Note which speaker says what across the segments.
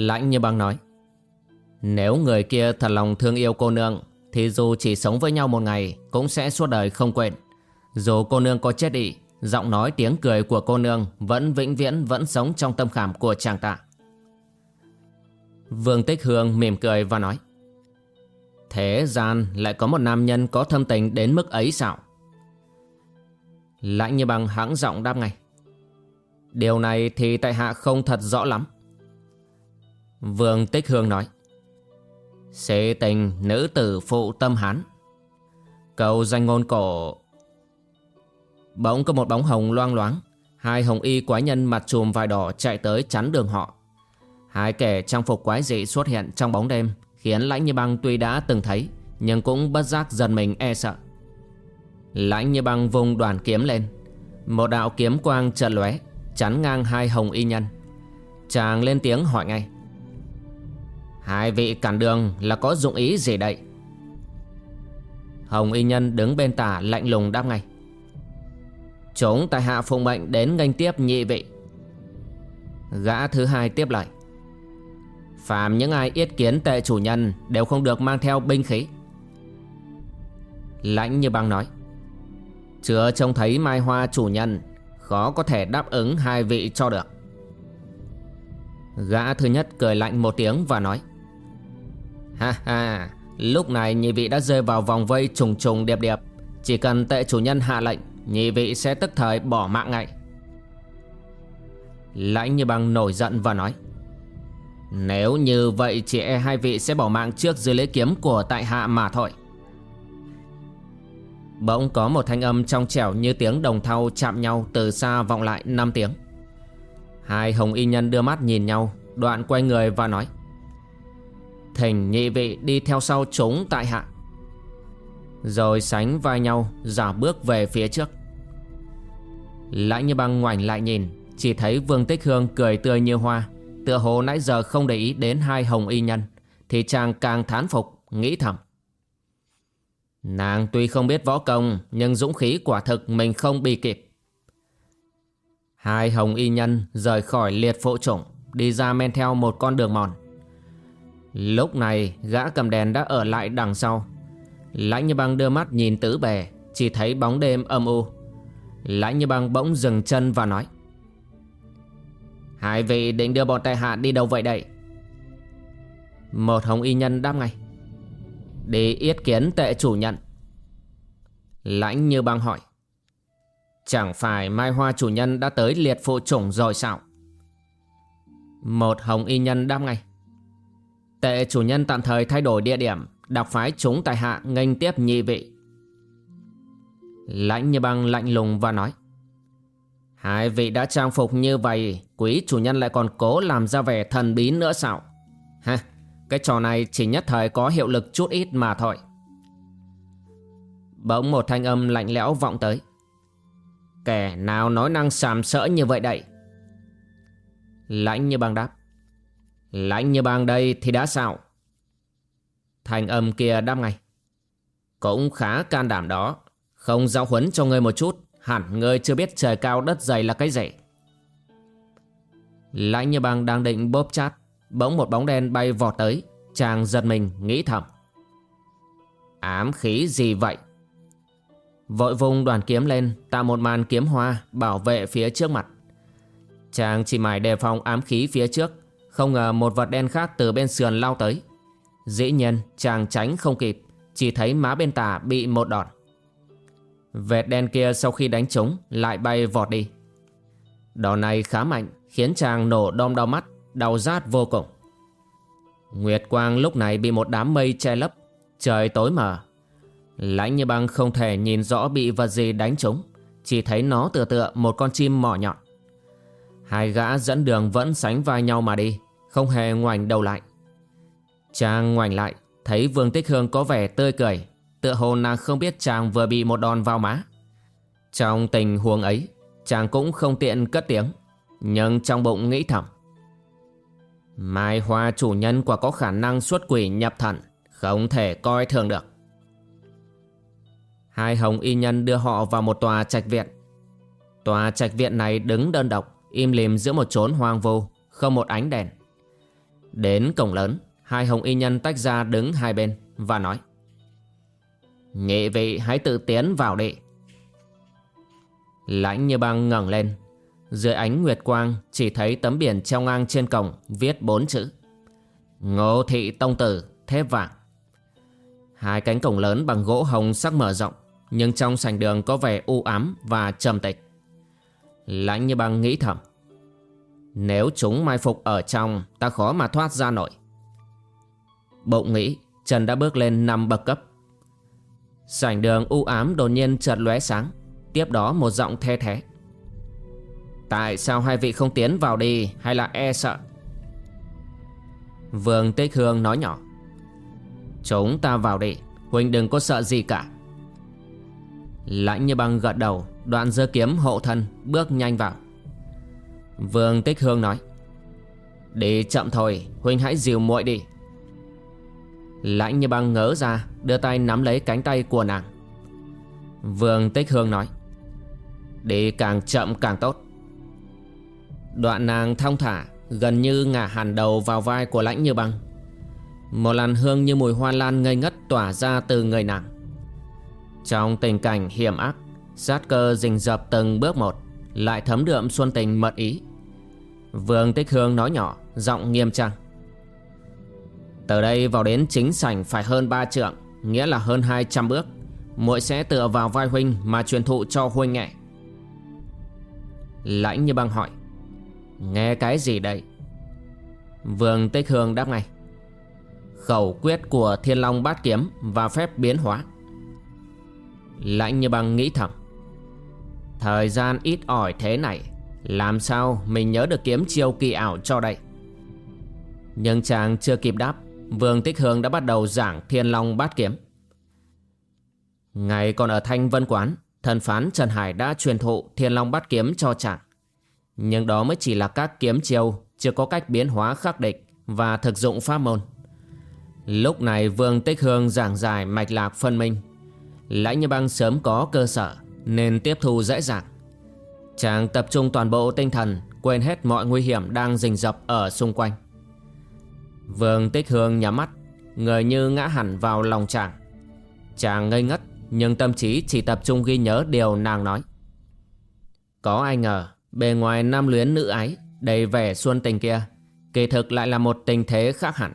Speaker 1: Lãnh như băng nói. Nếu người kia thật lòng thương yêu cô nương, Thì dù chỉ sống với nhau một ngày, Cũng sẽ suốt đời không quên. Dù cô nương có chết đi, Giọng nói tiếng cười của cô nương Vẫn vĩnh viễn vẫn sống trong tâm khảm của chàng ta. Vương Tích Hương mỉm cười và nói, Thế gian lại có một nam nhân có thâm tình đến mức ấy sao? Lãnh như băng hãng giọng đáp ngay, Điều này thì tại hạ không thật rõ lắm. Vương Tích Hương nói Xế tình nữ tử phụ tâm hán. Câu danh ngôn cổ. Bỗng có một bóng hồng loang loáng, Hai hồng y quái nhân mặt trùm vải đỏ chạy tới chắn đường họ. Hai kẻ trang phục quái dị xuất hiện trong bóng đêm, Khiến Lãnh Như Băng tuy đã từng thấy, Nhưng cũng bất giác dần mình e sợ. Lãnh Như Băng vùng đoàn kiếm lên, Một đạo kiếm quang chợt lóe, Chắn ngang hai hồng y nhân. Chàng lên tiếng hỏi ngay Hai vị cản đường là có dụng ý gì đây? Hồng y nhân đứng bên tả lạnh lùng đáp ngay. Chúng tại hạ phụng mệnh đến nghênh tiếp nhị vị. Gã thứ hai tiếp lại Phạm những ai yết kiến tệ chủ nhân Đều không được mang theo binh khí. Lãnh như băng nói, Chưa trông thấy mai hoa chủ nhân, Khó có thể đáp ứng hai vị cho được. Gã thứ nhất cười lạnh một tiếng và nói Ha ha, lúc này nhị vị đã rơi vào vòng vây trùng trùng điệp điệp. Chỉ cần tệ chủ nhân hạ lệnh, nhị vị sẽ tức thời bỏ mạng ngay. Lãnh như băng nổi giận và nói Nếu như vậy chỉ e hai vị sẽ bỏ mạng trước dưới lễ kiếm của tại hạ mà thôi Bỗng có một thanh âm trong trẻo như tiếng đồng thau chạm nhau từ xa vọng lại 5 tiếng Hai hồng y nhân đưa mắt nhìn nhau Đoạn quay người và nói Thỉnh nhị vị đi theo sau chúng tại hạ. Rồi sánh vai nhau, giả bước về phía trước. Lãnh như băng ngoảnh lại nhìn, Chỉ thấy Vương Tích Hương cười tươi như hoa. Tựa hồ nãy giờ không để ý đến hai hồng y nhân, Thì chàng càng thán phục, Nghĩ thầm. Nàng tuy không biết võ công, Nhưng dũng khí quả thực mình không bị kịp Hai hồng y nhân rời khỏi liệt phụ chủng Đi ra men theo một con đường mòn. Lúc này, gã cầm đèn đã ở lại đằng sau. Lãnh như băng đưa mắt nhìn tứ bề, Chỉ thấy bóng đêm âm u. Lãnh như băng bỗng dừng chân và nói, Hai vị định đưa bọn tài hạ đi đâu vậy đây? Một hồng y nhân đáp ngay, Đi yết kiến tệ chủ nhận. Lãnh như băng hỏi, Chẳng phải Mai Hoa chủ nhân đã tới liệt phụ chủng rồi sao? Một hồng y nhân đáp ngay Tệ chủ nhân tạm thời thay đổi địa điểm. Đặc phái chúng tại hạ nghênh tiếp nhị vị. Lãnh như băng lạnh lùng và nói, Hai vị đã trang phục như vậy, Quý chủ nhân lại còn cố làm ra vẻ thần bí nữa sao? Ha, Cái trò này chỉ nhất thời có hiệu lực chút ít mà thôi. Bỗng một thanh âm lạnh lẽo vọng tới. Kẻ nào nói năng sàm sỡ như vậy đây? Lãnh như băng đáp Lãnh như bang đây thì đã sao? Thành âm kia đáp ngay. Cũng khá can đảm đó. Không giáo huấn cho ngươi một chút. Hẳn ngươi chưa biết trời cao đất dày là cái gì. Lãnh như bang đang định bóp chát, Bỗng một bóng đen bay vọt tới. Chàng giật mình, nghĩ thầm. Ám khí gì vậy? Vội vung đoàn kiếm lên, Tạo một màn kiếm hoa Bảo vệ phía trước mặt. Chàng chỉ mải đề phòng ám khí phía trước. Không ngờ một vật đen khác từ bên sườn lao tới. Dĩ nhiên, chàng tránh không kịp, Chỉ thấy má bên tả bị một đòn. Vẹt đen kia sau khi đánh trúng, Lại bay vọt đi. Đòn này khá mạnh, Khiến chàng nổ đom đau mắt, Đau rát vô cùng. Nguyệt quang lúc này bị một đám mây che lấp, Trời tối mờ. Lãnh như băng không thể nhìn rõ bị vật gì đánh trúng, Chỉ thấy nó tựa tựa một con chim mỏ nhọn. Hai gã dẫn đường vẫn sánh vai nhau mà đi, Không hề ngoảnh đầu lại. Chàng ngoảnh lại, Thấy Vương Tích Hương có vẻ tươi cười, Tựa hồ nàng không biết chàng vừa bị một đòn vào má. Trong tình huống ấy, Chàng cũng không tiện cất tiếng, Nhưng trong bụng nghĩ thầm. Mai Hoa chủ nhân quả có khả năng xuất quỷ nhập thần, Không thể coi thường được. Hai hồng y nhân đưa họ vào một tòa trạch viện. Tòa trạch viện này đứng đơn độc Im lìm giữa một chốn hoang vu, Không một ánh đèn. Đến cổng lớn, Hai hồng y nhân tách ra đứng hai bên Và nói Nghị vị hãy tự tiến vào đi. Lãnh như băng ngẩng lên, Dưới ánh nguyệt quang Chỉ thấy tấm biển treo ngang trên cổng Viết bốn chữ, Ngô thị tông tử thép vàng Hai cánh cổng lớn bằng gỗ hồng sắc mở rộng, Nhưng trong sảnh đường có vẻ u ám và trầm tịch. Lãnh như băng nghĩ thầm. Nếu chúng mai phục ở trong, Ta khó mà thoát ra nổi. Bụng nghĩ Trần đã bước lên năm bậc cấp. Sảnh đường u ám đột nhiên chợt lóe sáng, Tiếp đó một giọng the thế Tại sao hai vị không tiến vào đi, Hay là e sợ? Vương Tích Hương nói nhỏ. Chúng ta vào đi Huynh đừng có sợ gì cả. Lãnh như băng gật đầu. Đoạn giơ kiếm hộ thân Bước nhanh vào. Vương Tích Hương nói, Đi chậm thôi, Huynh hãy dìu muội đi. Lãnh như băng ngỡ ra, Đưa tay nắm lấy cánh tay của nàng. Vương Tích Hương nói, Đi càng chậm càng tốt. Đoạn nàng thong thả, Gần như ngả hẳn đầu vào vai của lãnh như băng. Một làn hương như mùi hoa lan ngây ngất tỏa ra từ người nàng. Trong tình cảnh hiểm ác Sát cơ rình rập từng bước một, Lại thấm đượm xuân tình mật ý. Vương Tích Hương nói nhỏ, Giọng nghiêm trang. Từ đây vào đến chính sảnh phải hơn ba trượng, Nghĩa là hơn 200 bước. Muội sẽ tựa vào vai huynh Mà truyền thụ cho huynh nghe. Lãnh như băng hỏi, Nghe cái gì đây? Vương Tích Hương đáp ngay, Khẩu quyết của Thiên Long Bát Kiếm Và phép biến hóa. Lãnh như băng nghĩ thầm Thời gian ít ỏi thế này, Làm sao mình nhớ được kiếm chiêu kỳ ảo cho đây? Nhưng chàng chưa kịp đáp, Vương Tích Hương đã bắt đầu giảng Thiên Long Bát Kiếm. Ngày còn ở Thanh Vân Quán, Thần phán Trần Hải đã truyền thụ Thiên Long Bát Kiếm cho chàng. Nhưng đó mới chỉ là các kiếm chiêu, Chưa có cách biến hóa khắc địch Và thực dụng pháp môn. Lúc này Vương Tích Hương giảng giải mạch lạc phân minh. Lãnh như băng sớm có cơ sở nên tiếp thu dễ dàng. Chàng tập trung toàn bộ tinh thần, Quên hết mọi nguy hiểm đang rình rập ở xung quanh. Vương Tích Hương nhắm mắt, Người như ngã hẳn vào lòng chàng. Chàng ngây ngất, Nhưng tâm trí chỉ tập trung ghi nhớ điều nàng nói. Có ai ngờ, Bề ngoài nam luyến nữ ái, Đầy vẻ xuân tình kia, Kỳ thực lại là một tình thế khác hẳn.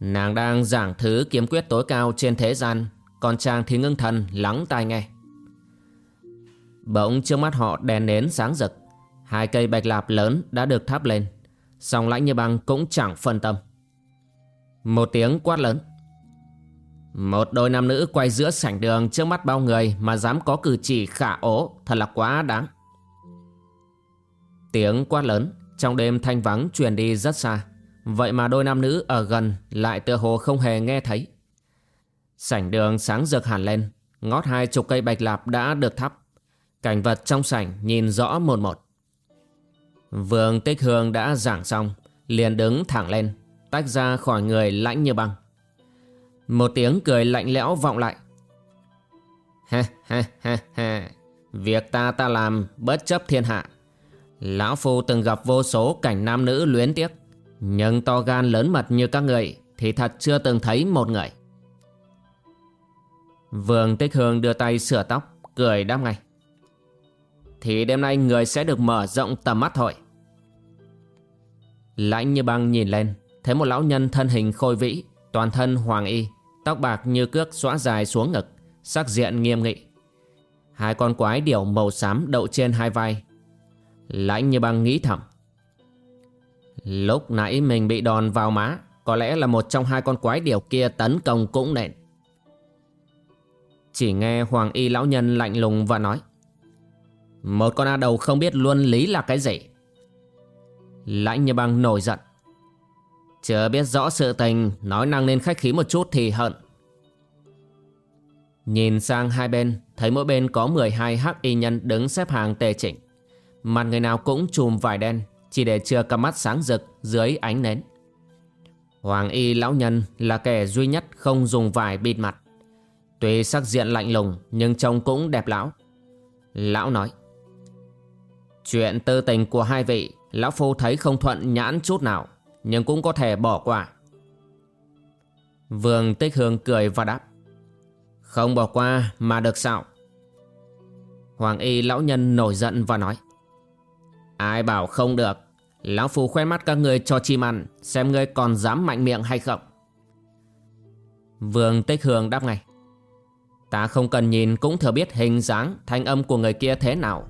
Speaker 1: Nàng đang giảng thứ kiếm quyết tối cao trên thế gian, Còn chàng thì ngưng thần lắng tai nghe. Bỗng trước mắt họ đèn nến sáng rực, Hai cây bạch lạp lớn đã được thắp lên, Song lãnh như băng cũng chẳng phân tâm. Một tiếng quát lớn. Một đôi nam nữ quay giữa sảnh đường trước mắt bao người Mà dám có cử chỉ khả ố, Thật là quá đáng. Tiếng quát lớn Trong đêm thanh vắng truyền đi rất xa, Vậy mà đôi nam nữ ở gần Lại tựa hồ không hề nghe thấy. Sảnh đường sáng rực hẳn lên, Ngót hai chục cây bạch lạp đã được thắp. Cảnh vật trong sảnh nhìn rõ một một. Vương Tích Hương đã giảng xong, Liền đứng thẳng lên, Tách ra khỏi người lạnh như băng. Một tiếng cười lạnh lẽo vọng lại. Ha ha ha ha Việc ta ta làm bất chấp thiên hạ. Lão Phu từng gặp vô số cảnh nam nữ luyến tiếc, Nhưng to gan lớn mật như các người Thì thật chưa từng thấy một người. Vương Tích Hương đưa tay sửa tóc, Cười đáp ngay. Thì đêm nay người sẽ được mở rộng tầm mắt thôi Lãnh như băng nhìn lên, Thấy một lão nhân thân hình khôi vĩ, Toàn thân hoàng y, Tóc bạc như cước xõa dài xuống ngực, Sắc diện nghiêm nghị. Hai con quái điểu màu xám đậu trên hai vai. Lãnh như băng nghĩ thầm. Lúc nãy mình bị đòn vào má, Có lẽ là một trong hai con quái điểu kia tấn công cũng nện. Chỉ nghe Hoàng Y lão nhân lạnh lùng và nói một con A đầu không biết luân lý là cái gì. Lãnh như băng nổi giận. Chưa biết rõ sự tình, Nói năng nên khách khí một chút thì hận. Nhìn sang hai bên, Thấy mỗi bên có 12 hắc y nhân đứng xếp hàng tề chỉnh. Mặt người nào cũng chùm vải đen, Chỉ để chưa cặp mắt sáng rực dưới ánh nến. Hoàng y lão nhân là kẻ duy nhất không dùng vải bịt mặt. Tuy sắc diện lạnh lùng, nhưng trông cũng đẹp lão. Lão nói Chuyện tư tình của hai vị, Lão Phu thấy không thuận nhãn chút nào, Nhưng cũng có thể bỏ qua. Vương Tích Hương cười và đáp, Không bỏ qua mà được sao? Hoàng y lão nhân nổi giận và nói, Ai bảo không được, Lão Phu khoe mắt các người cho chim ăn, Xem ngươi còn dám mạnh miệng hay không. Vương Tích Hương đáp ngay, Ta không cần nhìn cũng thừa biết hình dáng, Thanh âm của người kia thế nào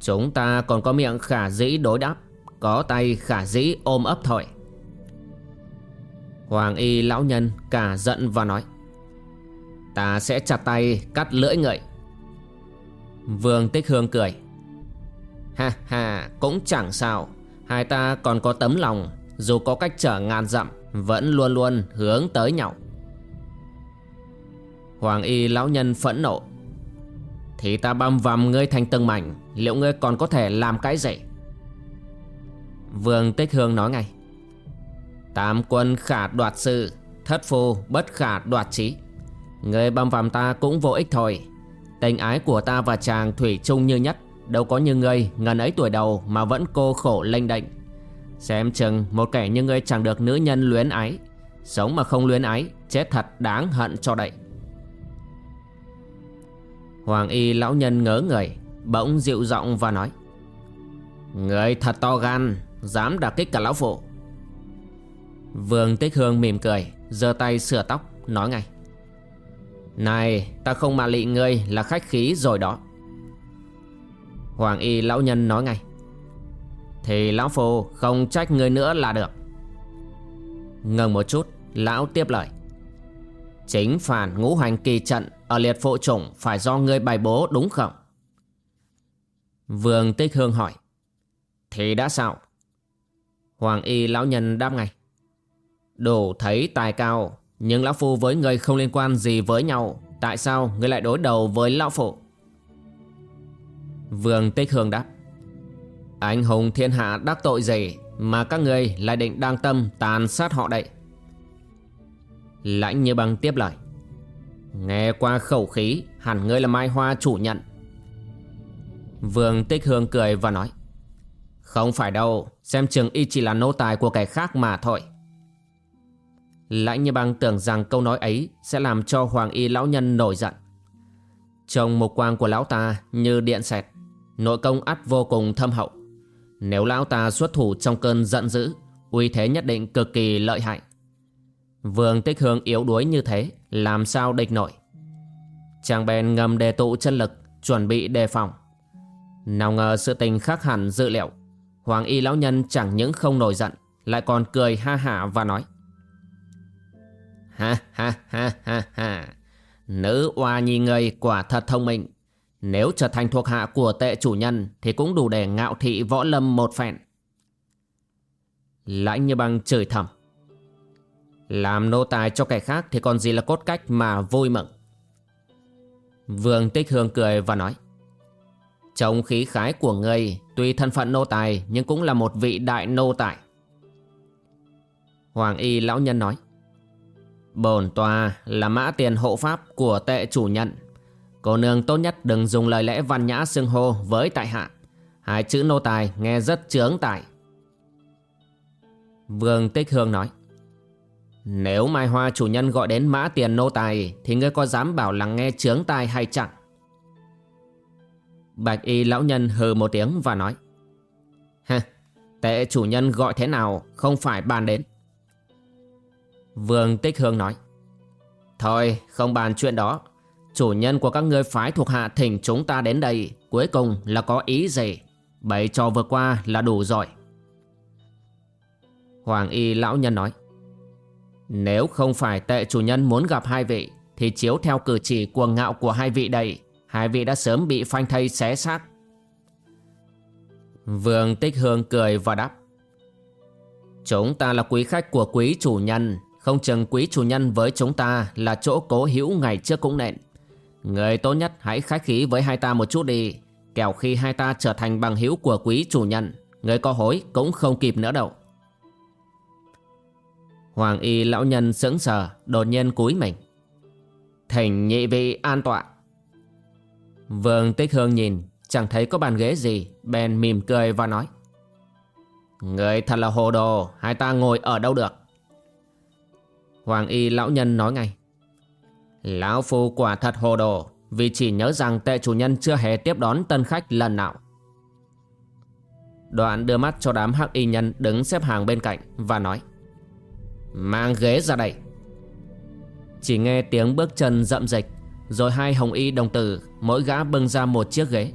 Speaker 1: Chúng ta còn có miệng khả dĩ đối đáp. Có tay khả dĩ ôm ấp thôi. Hoàng y lão nhân cả giận và nói, Ta sẽ chặt tay cắt lưỡi người. Vương Tích Hương cười, Ha ha, cũng chẳng sao. Hai ta còn có tấm lòng, Dù có cách trở ngàn dặm, Vẫn luôn luôn hướng tới nhau. Hoàng y lão nhân phẫn nộ, Thì ta băm vằm ngươi thành từng mảnh Liệu ngươi còn có thể làm cái gì? Vương Tích Hương nói ngay. Tam quân khả đoạt sự, Thất phu bất khả đoạt trí. Ngươi băm vằm ta cũng vô ích thôi. Tình ái của ta và chàng thủy chung như nhất, Đâu có như ngươi ngần ấy tuổi đầu Mà vẫn cô khổ lênh đệnh. Xem chừng một kẻ như ngươi chẳng được nữ nhân luyến ái. Sống mà không luyến ái, Chết thật đáng hận cho đậy. Hoàng y lão nhân ngớ người. Bỗng dịu giọng và nói, Người thật to gan, Dám đả kích cả lão phụ. Vương Tích Hương mỉm cười, giơ tay sửa tóc, Nói ngay, Này, ta không mà lị ngươi là khách khí rồi đó. Hoàng y lão nhân nói ngay, Thì lão phụ không trách ngươi nữa là được. Ngừng một chút, Lão tiếp lời, Chính phản ngũ hành kỳ trận Ở liệt phụ chủng phải do ngươi bày bố đúng không? Vương Tích Hương hỏi, Thì đã sao? Hoàng y lão nhân đáp ngay Đủ thấy tài cao, Nhưng lão phu với người không liên quan gì với nhau, Tại sao người lại đối đầu với lão phụ? Vương Tích Hương đáp, Anh hùng thiên hạ đắc tội gì Mà các người lại định đang tâm tàn sát họ đây? Lãnh như băng tiếp lời, Nghe qua khẩu khí, Hẳn ngươi là Mai Hoa chủ nhận. Vương Tích Hương cười và nói, Không phải đâu, Xem chừng y chỉ là nô tài của kẻ khác mà thôi. Lãnh như băng tưởng rằng câu nói ấy Sẽ làm cho Hoàng Y lão nhân nổi giận. Trông một quang của lão ta như điện xẹt, Nội công ắt vô cùng thâm hậu. Nếu lão ta xuất thủ trong cơn giận dữ, uy thế nhất định cực kỳ lợi hại. Vương Tích Hương yếu đuối như thế, Làm sao địch nổi? Chàng bèn ngầm đề tụ chân lực, Chuẩn bị đề phòng. Nào ngờ sự tình khác hẳn dự liệu. Hoàng y lão nhân chẳng những không nổi giận, Lại còn cười ha hả và nói. Ha ha ha ha ha. Nữ oa nhi người quả thật thông minh. Nếu trở thành thuộc hạ của tệ chủ nhân Thì cũng đủ để ngạo thị võ lâm một phen. Lãnh như băng chửi thầm. Làm nô tài cho kẻ khác Thì còn gì là cốt cách mà vui mừng. Vương Tích Hương cười và nói. Trong khí khái của ngươi, Tuy thân phận nô tài, Nhưng cũng là một vị đại nô tài. Hoàng y lão nhân nói, Bổn tòa là mã tiền hộ pháp của tệ chủ nhận. Cô nương tốt nhất đừng dùng lời lẽ văn nhã xưng hô với tại hạ. Hai chữ nô tài nghe rất chướng tài Vương Tích Hương nói, Nếu Mai Hoa chủ nhân gọi đến mã tiền nô tài, Thì ngươi có dám bảo lắng nghe chướng tai hay chẳng Bạch y lão nhân hừ một tiếng và nói Hả, tệ chủ nhân gọi thế nào không phải bàn đến. Vương Tích Hương nói Thôi không bàn chuyện đó. Chủ nhân của các ngươi phái thuộc hạ thỉnh chúng ta đến đây Cuối cùng là có ý gì? Bày trò vừa qua là đủ rồi. Hoàng y lão nhân nói Nếu không phải tệ chủ nhân muốn gặp hai vị Thì chiếu theo cử chỉ cuồng ngạo của hai vị đây. Hai vị đã sớm bị phanh thây xé xác. Vương Tích Hương cười và đáp. Chúng ta là quý khách của quý chủ nhân, Không chừng quý chủ nhân với chúng ta là chỗ cố hữu ngày trước cũng nện Người tốt nhất hãy khách khí với hai ta một chút đi, Kẻo khi hai ta trở thành bằng hữu của quý chủ nhân, Người có hối cũng không kịp nữa đâu. Hoàng y lão nhân sững sờ, Đột nhiên cúi mình. Thỉnh nhị vị an tọa. Vương Tích Hương nhìn, Chẳng thấy có bàn ghế gì. Bèn mỉm cười và nói, Người thật là hồ đồ, Hai ta ngồi ở đâu được? Hoàng y lão nhân nói ngay, Lão Phu quả thật hồ đồ, Vì chỉ nhớ rằng tệ chủ nhân chưa hề tiếp đón tân khách lần nào. Đoạn đưa mắt cho đám hắc y nhân đứng xếp hàng bên cạnh và nói, Mang ghế ra đây. Chỉ nghe tiếng bước chân rậm rịch, Rồi hai hồng y đồng tử Mỗi gã bưng ra một chiếc ghế.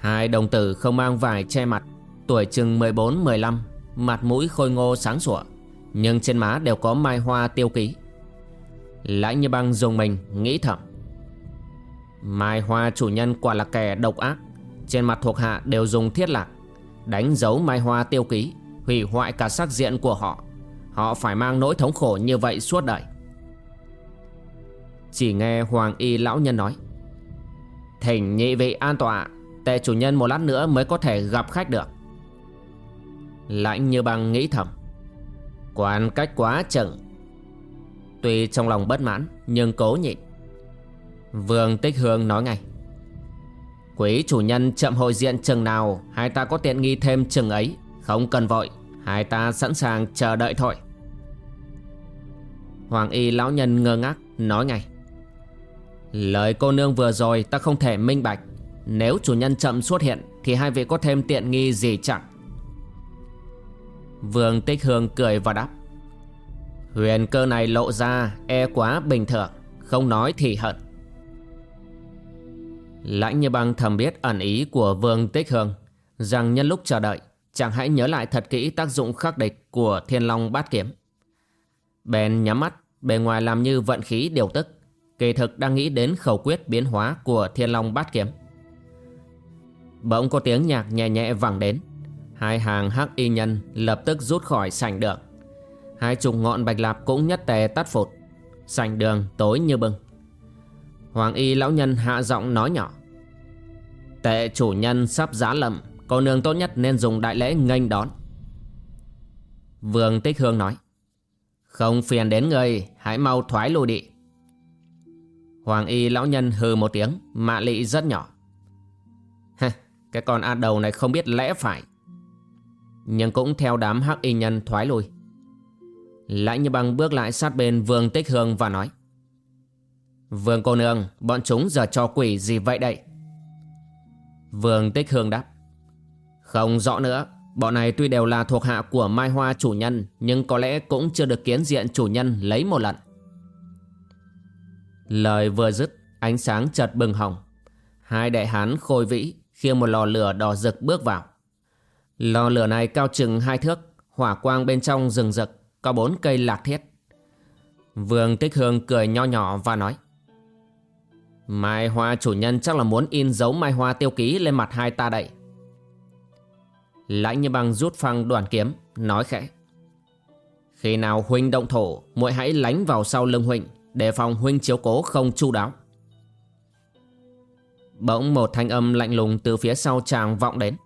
Speaker 1: Hai đồng tử không mang vải che mặt, Tuổi chừng 14-15 Mặt mũi khôi ngô sáng sủa, Nhưng trên má đều có mai hoa tiêu ký. Lãnh như băng dùng mình, nghĩ thầm. Mai hoa chủ nhân quả là kẻ độc ác, Trên mặt thuộc hạ đều dùng thiết lạc, Đánh dấu mai hoa tiêu ký, Hủy hoại cả sắc diện của họ. Họ phải mang nỗi thống khổ như vậy suốt đời. Chỉ nghe Hoàng Y lão nhân nói Thỉnh nhị vị an tọa, Tệ chủ nhân một lát nữa mới có thể gặp khách được. Lãnh như băng nghĩ thầm. Quan cách quá chừng. Tuy trong lòng bất mãn, Nhưng cố nhịn. Vương Tích Hương nói ngay. Quý chủ nhân chậm hội diện chừng nào, Hai ta có tiện nghi thêm chừng ấy. Không cần vội, Hai ta sẵn sàng chờ đợi thôi. Hoàng y lão nhân ngơ ngác, Nói ngay. Lời cô nương vừa rồi ta không thể minh bạch. Nếu chủ nhân chậm xuất hiện, Thì hai vị có thêm tiện nghi gì chẳng? Vương Tích Hương cười và đáp. Huyền cơ này lộ ra e quá bình thường, Không nói thì hận. Lãnh như băng thầm biết ẩn ý của Vương Tích Hương, Rằng nhân lúc chờ đợi Chàng hãy nhớ lại thật kỹ tác dụng khắc địch của Thiên Long Bát Kiếm. Bèn nhắm mắt, Bề ngoài làm như vận khí điều tức. Kỳ thực đang nghĩ đến khẩu quyết biến hóa của Thiên Long Bát Kiếm. Bỗng có tiếng nhạc nhẹ nhẹ vẳng đến. Hai hàng hắc y nhân lập tức rút khỏi sảnh đường. Hai chục ngọn bạch lạp cũng nhất tề tắt phụt. Sảnh đường tối như bưng. Hoàng y lão nhân hạ giọng nói nhỏ. Tệ chủ nhân sắp giá lầm, Cô nương tốt nhất nên dùng đại lễ nghênh đón. Vương Tích Hương nói. Không phiền đến người, Hãy mau thoái lùi đi. Hoàng y lão nhân hừ một tiếng Mạ lị rất nhỏ. Ha, Cái con a đầu này không biết lẽ phải. Nhưng cũng theo đám hắc y nhân thoái lui. Lãnh như băng bước lại sát bên Vương Tích Hương và nói Vương cô nương Bọn chúng giờ cho quỷ gì vậy đây? Vương Tích Hương đáp Không rõ nữa Bọn này tuy đều là thuộc hạ của Mai Hoa chủ nhân Nhưng có lẽ cũng chưa được kiến diện chủ nhân lấy một lần. Lời vừa dứt, Ánh sáng chợt bừng hồng. Hai đại hán khôi vĩ Khiêng một lò lửa đỏ rực bước vào. Lò lửa này cao chừng hai thước, Hỏa quang bên trong rừng rực, Có bốn cây lạc thiết. Vương Tích Hương cười nho nhỏ và nói, Mai Hoa chủ nhân chắc là muốn in dấu Mai Hoa tiêu ký lên mặt hai ta đậy Lãnh như băng rút phăng đoàn kiếm, Nói khẽ, Khi nào huynh động thổ, muội hãy lánh vào sau lưng huynh để phòng huynh chiếu cố không chu đáo. Bỗng một thanh âm lạnh lùng từ phía sau chàng vọng đến.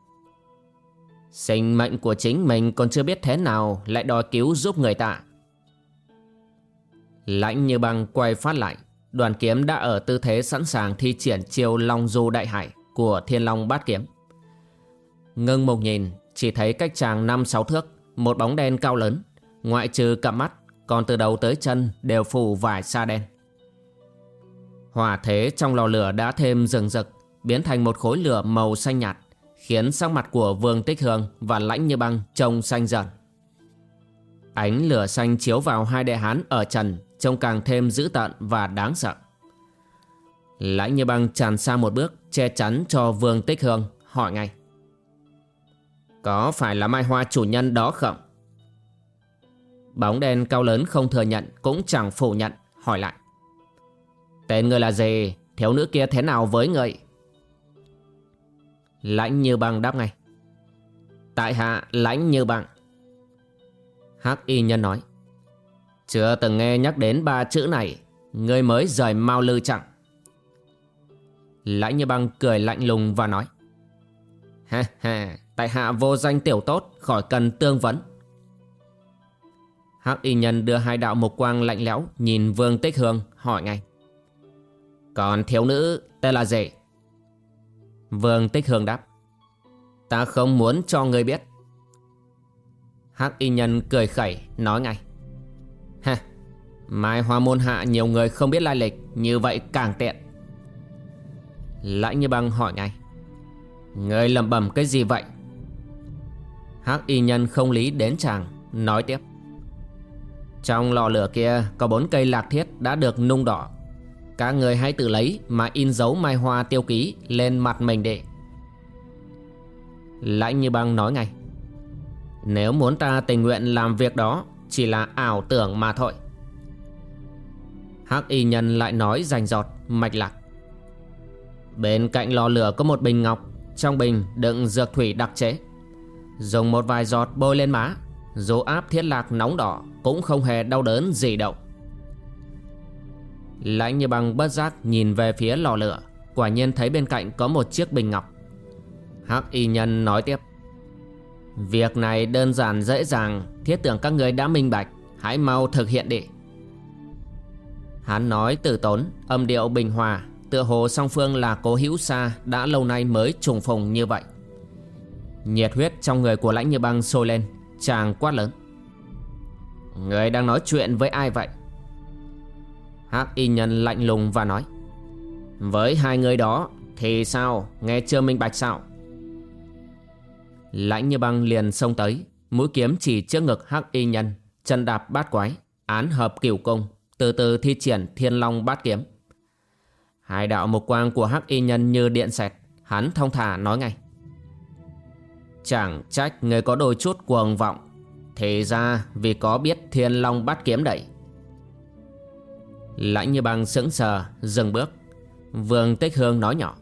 Speaker 1: Sinh mệnh của chính mình còn chưa biết thế nào Lại đòi cứu giúp người ta. Lãnh như băng quay phát lại Đoàn kiếm đã ở tư thế sẵn sàng thi triển chiêu Long Du Đại Hải của Thiên Long Bát Kiếm. Ngưng một nhìn, chỉ thấy cách chàng năm sáu thước, một bóng đen cao lớn, ngoại trừ cặp mắt, còn từ đầu tới chân đều phủ vải sa đen. Hỏa thế trong lò lửa đã thêm rừng rực, Biến thành một khối lửa màu xanh nhạt, Khiến sắc mặt của Vương Tích Hương và Lãnh Như Băng trông xanh dần Ánh lửa xanh chiếu vào hai đệ hán ở trần, Trông càng thêm dữ tợn và đáng sợ. Lãnh Như Băng tràn sang một bước, Che chắn cho Vương Tích Hương, hỏi ngay. Có phải là Mai Hoa chủ nhân đó không? Bóng đen cao lớn không thừa nhận Cũng chẳng phủ nhận, Hỏi lại. Tên người là gì? Thiếu nữ kia thế nào với người Lãnh như băng đáp ngay. Tại hạ lãnh như băng. Hắc y nhân nói. Chưa từng nghe nhắc đến ba chữ này người mới rời mau lư chẳng? Lãnh như băng cười lạnh lùng và nói. Ha ha Tại hạ vô danh tiểu tốt, Khỏi cần tương vấn. Hắc y nhân đưa hai đạo mục quang lạnh lẽo Nhìn vương tích hương, hỏi ngay. Còn thiếu nữ tên là gì? Vương tích hương đáp. Ta không muốn cho người biết. Hắc y nhân cười khẩy, nói ngay. Ha Mai hoa môn hạ nhiều người không biết lai lịch, Như vậy càng tiện. Lãnh như băng hỏi ngay. Người lầm bầm cái gì vậy? Hắc y nhân không lý đến chàng, Nói tiếp. Trong lò lửa kia, có bốn cây lạc thiết đã được nung đỏ. Các người hãy tự lấy mà in dấu mai hoa tiêu ký lên mặt mình để Lãnh như băng nói ngay, Nếu muốn ta tình nguyện làm việc đó, Chỉ là ảo tưởng mà thôi. Hắc y nhân lại nói rành giọt mạch lạc, Bên cạnh lò lửa có một bình ngọc, Trong bình đựng dược thủy đặc chế. Dùng một vài giọt bôi lên má, Dù áp thiết lạc nóng đỏ cũng không hề đau đớn gì đâu. Lãnh như băng bất giác nhìn về phía lò lửa, Quả nhiên thấy bên cạnh có một chiếc bình ngọc. Hắc y nhân nói tiếp, Việc này đơn giản dễ dàng, Thiết tưởng các người đã minh bạch, Hãy mau thực hiện đi. Hắn nói từ tốn, Âm điệu bình hòa, Tựa hồ song phương là cố hữu xa, Đã lâu nay mới trùng phùng như vậy. Nhiệt huyết trong người của lãnh như băng sôi lên, Chàng quát lớn Người đang nói chuyện với ai vậy? Hắc y nhân lạnh lùng và nói, Với hai người đó Thì sao? Nghe chưa minh bạch sao? Lãnh như băng liền xông tới, Mũi kiếm chỉ trước ngực hắc y nhân, Chân đạp bát quái, Án hợp cửu cung, Từ từ thi triển thiên long bát kiếm. Hai đạo mục quang của hắc y nhân như điện xẹt, Hắn thông thả nói ngay, Chẳng trách người có đôi chút cuồng vọng thì ra vì có biết thiên long bát kiếm đẩy Lãnh như băng sững sờ, Dừng bước. Vương Tích Hương nói nhỏ.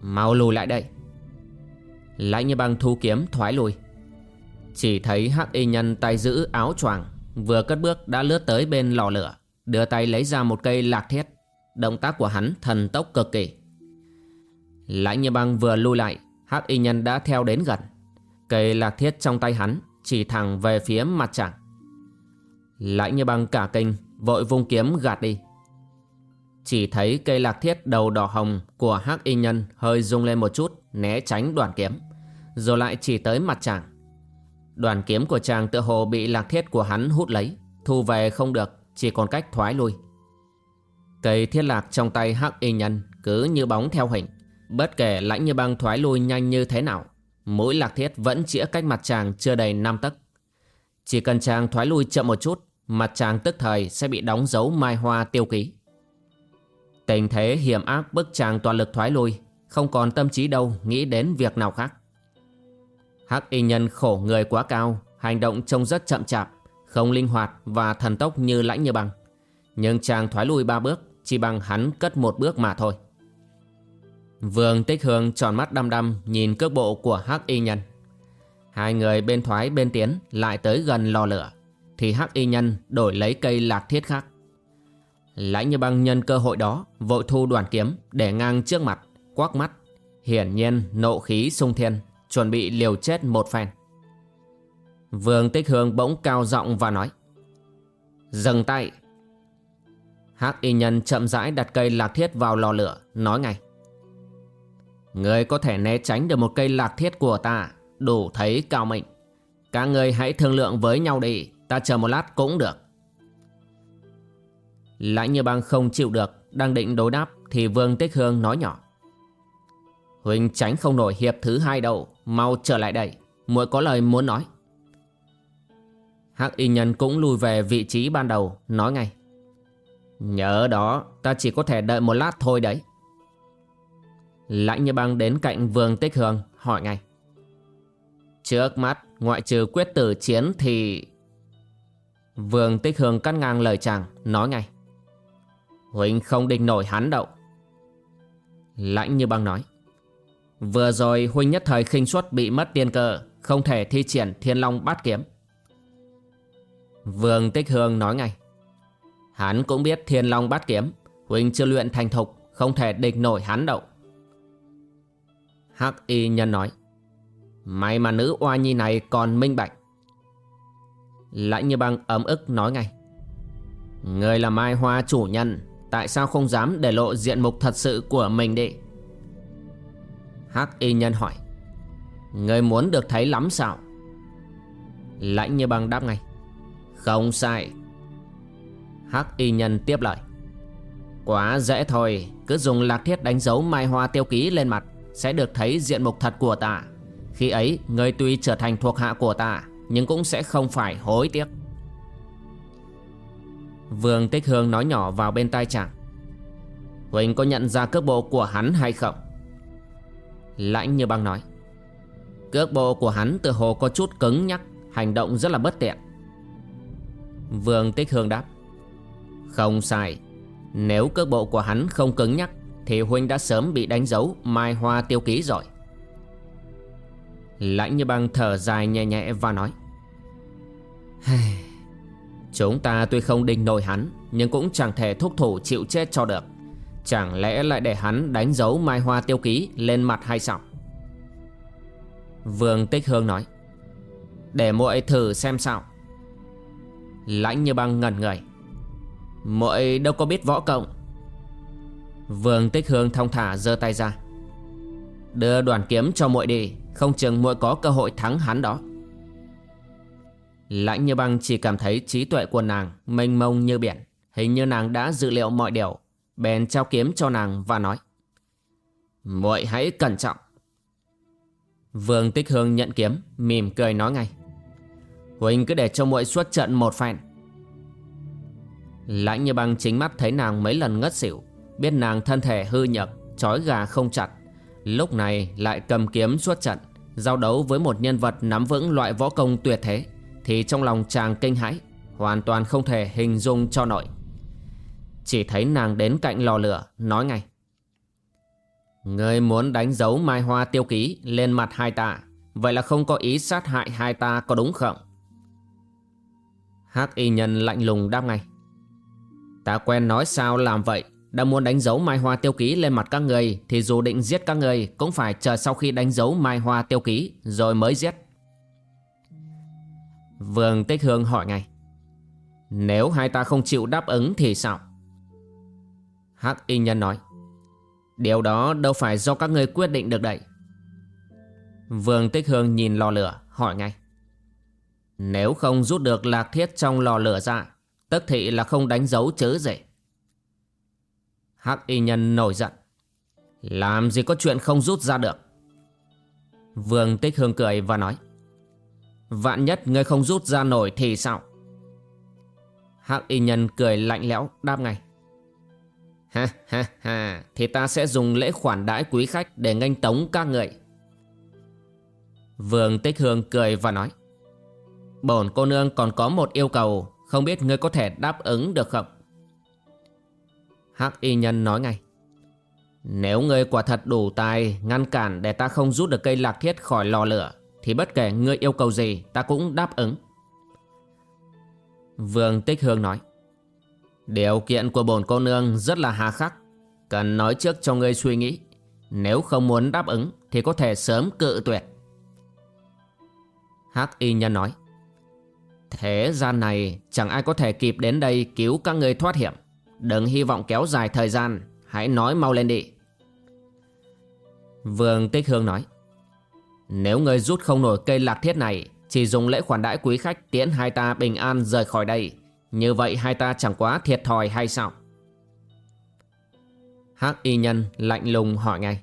Speaker 1: Mau lùi lại đây. Lãnh như băng thu kiếm thoái lui Chỉ thấy hắc y nhân tay giữ áo choàng, Vừa cất bước đã lướt tới bên lò lửa, Đưa tay lấy ra một cây lạc thiết Động tác của hắn thần tốc cực kỳ. Lãnh như băng vừa lui lại, Hắc y nhân đã theo đến gần. Cây lạc thiết trong tay hắn chỉ thẳng về phía mặt chẳng Lãnh như băng cả kinh, Vội vung kiếm gạt đi. Chỉ thấy cây lạc thiết đầu đỏ hồng Của hắc y nhân hơi rung lên một chút, Né tránh đoàn kiếm, Rồi lại chỉ tới mặt chàng Đoàn kiếm của chàng tự hồ bị lạc thiết của hắn hút lấy, Thu về không được, Chỉ còn cách thoái lui. Cây thiết lạc trong tay hắc y nhân Cứ như bóng theo hình, Bất kể lãnh như băng thoái lui nhanh như thế nào Mũi lạc thiết vẫn chĩa cách mặt chàng chưa đầy 5 tấc. Chỉ cần chàng thoái lui chậm một chút, Mặt chàng tức thời sẽ bị đóng dấu mai hoa tiêu ký. Tình thế hiểm ác bức chàng toàn lực thoái lui, Không còn tâm trí đâu nghĩ đến việc nào khác. Hắc y nhân khổ người quá cao, Hành động trông rất chậm chạp, Không linh hoạt và thần tốc như lãnh như băng. Nhưng chàng thoái lui ba bước, Chỉ bằng hắn cất một bước mà thôi. Vương Tích Hương tròn mắt đăm đăm Nhìn cước bộ của Hắc y nhân. Hai người bên thoái bên tiến Lại tới gần lò lửa, Thì Hắc y nhân đổi lấy cây lạc thiết khác. Lãnh như băng nhân cơ hội đó, Vội thu đoàn kiếm Để ngang trước mặt, Quắc mắt, Hiển nhiên nộ khí sung thiên, Chuẩn bị liều chết một phen. Vương Tích Hương bỗng cao giọng và nói, Dừng tay. Hắc y nhân chậm rãi đặt cây lạc thiết vào lò lửa, Nói ngay Người có thể né tránh được một cây lạc thiết của ta, Đủ thấy cao mệnh Các người hãy thương lượng với nhau đi, Ta chờ một lát cũng được. Lãnh như băng không chịu được, Đang định đối đáp Thì Vương Tích Hương nói nhỏ. Huỳnh tránh không nổi hiệp thứ hai đâu, Mau trở lại đây, muội có lời muốn nói. Hắc y nhân cũng lùi về vị trí ban đầu, Nói ngay. Nhớ đó, ta chỉ có thể đợi một lát thôi đấy. Lãnh như băng đến cạnh Vương Tích Hương, hỏi ngay. Trước mắt, ngoại trừ quyết tử chiến thì Vương Tích Hương cắt ngang lời chàng, Nói ngay. Huynh không định nổi hắn đậu Lãnh như băng nói. Vừa rồi Huynh nhất thời khinh suất bị mất tiên cơ, Không thể thi triển thiên long bát kiếm. Vương Tích Hương nói ngay. Hắn cũng biết thiên long bát kiếm Huynh chưa luyện thành thục, Không thể địch nổi hắn đậu Hắc y nhân nói, May mà nữ oa nhi này còn minh bạch. Lãnh như băng ấm ức nói ngay, Người là Mai Hoa chủ nhân, Tại sao không dám để lộ diện mục thật sự của mình đi? Hắc y nhân hỏi, Người muốn được thấy lắm sao? Lãnh như băng đáp ngay, Không sai. Hắc y nhân tiếp lời, Quá dễ thôi, Cứ dùng lạc thiết đánh dấu mai hoa tiêu ký lên mặt sẽ được thấy diện mục thật của ta. Khi ấy, người tuy trở thành thuộc hạ của ta, Nhưng cũng sẽ không phải hối tiếc. Vương Tích Hương nói nhỏ vào bên tai chàng. Huỳnh có nhận ra cước bộ của hắn hay không? Lãnh như băng nói. Cước bộ của hắn tự hồ có chút cứng nhắc, Hành động rất là bất tiện. Vương Tích Hương đáp. Không sai. Nếu cước bộ của hắn không cứng nhắc thì Huynh đã sớm bị đánh dấu Mai hoa tiêu ký rồi. Lãnh như băng thở dài nhẹ nhẹ và nói Chúng ta tuy không định nổi hắn, Nhưng cũng chẳng thể thúc thủ chịu chết cho được. Chẳng lẽ lại để hắn đánh dấu mai hoa tiêu ký lên mặt hay sao? Vương Tích Hương nói, Để muội thử xem sao. Lãnh như băng ngẩn người, muội đâu có biết võ công Vương Tích Hương thong thả giơ tay ra. Đưa đoàn kiếm cho muội đi, Không chừng muội có cơ hội thắng hắn đó. Lãnh như băng chỉ cảm thấy trí tuệ của nàng mênh mông như biển, Hình như nàng đã dự liệu mọi điều, Bèn trao kiếm cho nàng và nói, muội hãy cẩn trọng. Vương Tích Hương nhận kiếm, Mỉm cười nói ngay, Huỳnh cứ để cho muội xuất trận một phen. Lãnh như băng chính mắt thấy nàng mấy lần ngất xỉu Biết nàng thân thể hư nhược Chói gà không chặt. Lúc này lại cầm kiếm xuất trận, Giao đấu với một nhân vật nắm vững loại võ công tuyệt thế, Thì trong lòng chàng kinh hãi, Hoàn toàn không thể hình dung cho nổi. Chỉ thấy nàng đến cạnh lò lửa, Nói ngay. Người muốn đánh dấu mai hoa tiêu ký Lên mặt hai ta, Vậy là không có ý sát hại hai ta có đúng không? Hắc y nhân lạnh lùng đáp ngay. Ta quen nói sao làm vậy? Đã muốn đánh dấu mai hoa tiêu ký lên mặt các người, Thì dù định giết các người, Cũng phải chờ sau khi đánh dấu mai hoa tiêu ký, Rồi mới giết. Vương Tích Hương hỏi ngay, Nếu hai ta không chịu đáp ứng thì sao? Hắc y nhân nói, Điều đó đâu phải do các người quyết định được đấy. Vương Tích Hương nhìn lò lửa, hỏi ngay, Nếu không rút được lạc thiết trong lò lửa ra, Tức thị là không đánh dấu chớ dậy. Hắc y nhân nổi giận. Làm gì có chuyện không rút ra được? Vương Tích Hương cười và nói, Vạn nhất ngươi không rút ra nổi thì sao? Hắc y nhân cười lạnh lẽo, đáp ngay, Ha ha ha, Thì ta sẽ dùng lễ khoản đãi quý khách Để nghênh tống các người. Vương Tích Hương cười và nói, Bổn cô nương còn có một yêu cầu, Không biết ngươi có thể đáp ứng được không? Hắc y nhân nói ngay. Nếu ngươi quả thật đủ tài Ngăn cản để ta không rút được cây lạc thiết khỏi lò lửa, Thì bất kể ngươi yêu cầu gì, Ta cũng đáp ứng. Vương Tích Hương nói. Điều kiện của bổn cô nương rất là hà khắc. Cần nói trước cho ngươi suy nghĩ. Nếu không muốn đáp ứng, Thì có thể sớm cự tuyệt. Hắc y nhân nói. Thế gian này Chẳng ai có thể kịp đến đây Cứu các ngươi thoát hiểm. Đừng hy vọng kéo dài thời gian. Hãy nói mau lên đi. Vương Tích Hương nói, Nếu ngươi rút không nổi cây lạc thiết này, Chỉ dùng lễ khoản đãi quý khách Tiễn hai ta bình an rời khỏi đây. Như vậy hai ta chẳng quá thiệt thòi hay sao? Hắc y nhân lạnh lùng hỏi ngay,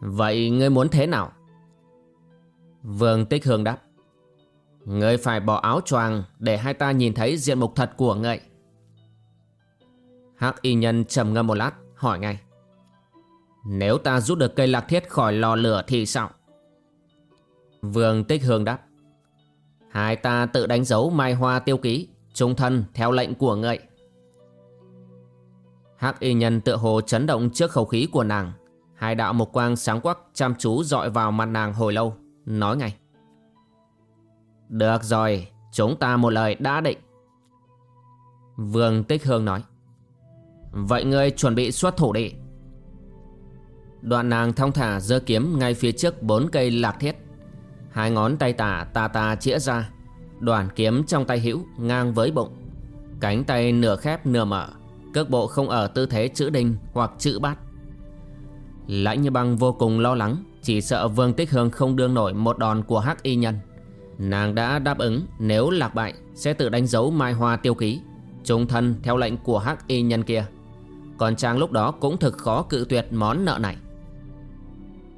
Speaker 1: Vậy ngươi muốn thế nào? Vương Tích Hương đáp, Ngươi phải bỏ áo choàng Để hai ta nhìn thấy diện mục thật của ngươi. Hắc y nhân trầm ngâm một lát, Hỏi ngay. Nếu ta rút được cây lạc thiết khỏi lò lửa thì sao? Vương Tích Hương đáp. Hai ta tự đánh dấu mai hoa tiêu ký, Trung thân theo lệnh của ngươi. Hắc y nhân tựa hồ chấn động trước khẩu khí của nàng. Hai đạo một quang sáng quắc chăm chú dọi vào mặt nàng hồi lâu, Nói ngay. Được rồi, Chúng ta một lời đã định. Vương Tích Hương nói. Vậy ngươi chuẩn bị xuất thủ đi. Đoạn nàng thong thả giơ kiếm ngay phía trước bốn cây lạc thiết. Hai ngón tay tả tà tà chĩa ra. Đoàn kiếm trong tay hữu ngang với bụng. Cánh tay nửa khép nửa mở. Cước bộ không ở tư thế chữ đinh hoặc chữ bát. Lãnh như băng vô cùng lo lắng, Chỉ sợ Vương Tích Hương không đương nổi một đòn của hắc y nhân. Nàng đã đáp ứng, nếu lạc bại, Sẽ tự đánh dấu mai hoa tiêu ký, Trung thân theo lệnh của hắc y nhân kia. Còn chàng lúc đó cũng thực khó cự tuyệt món nợ này.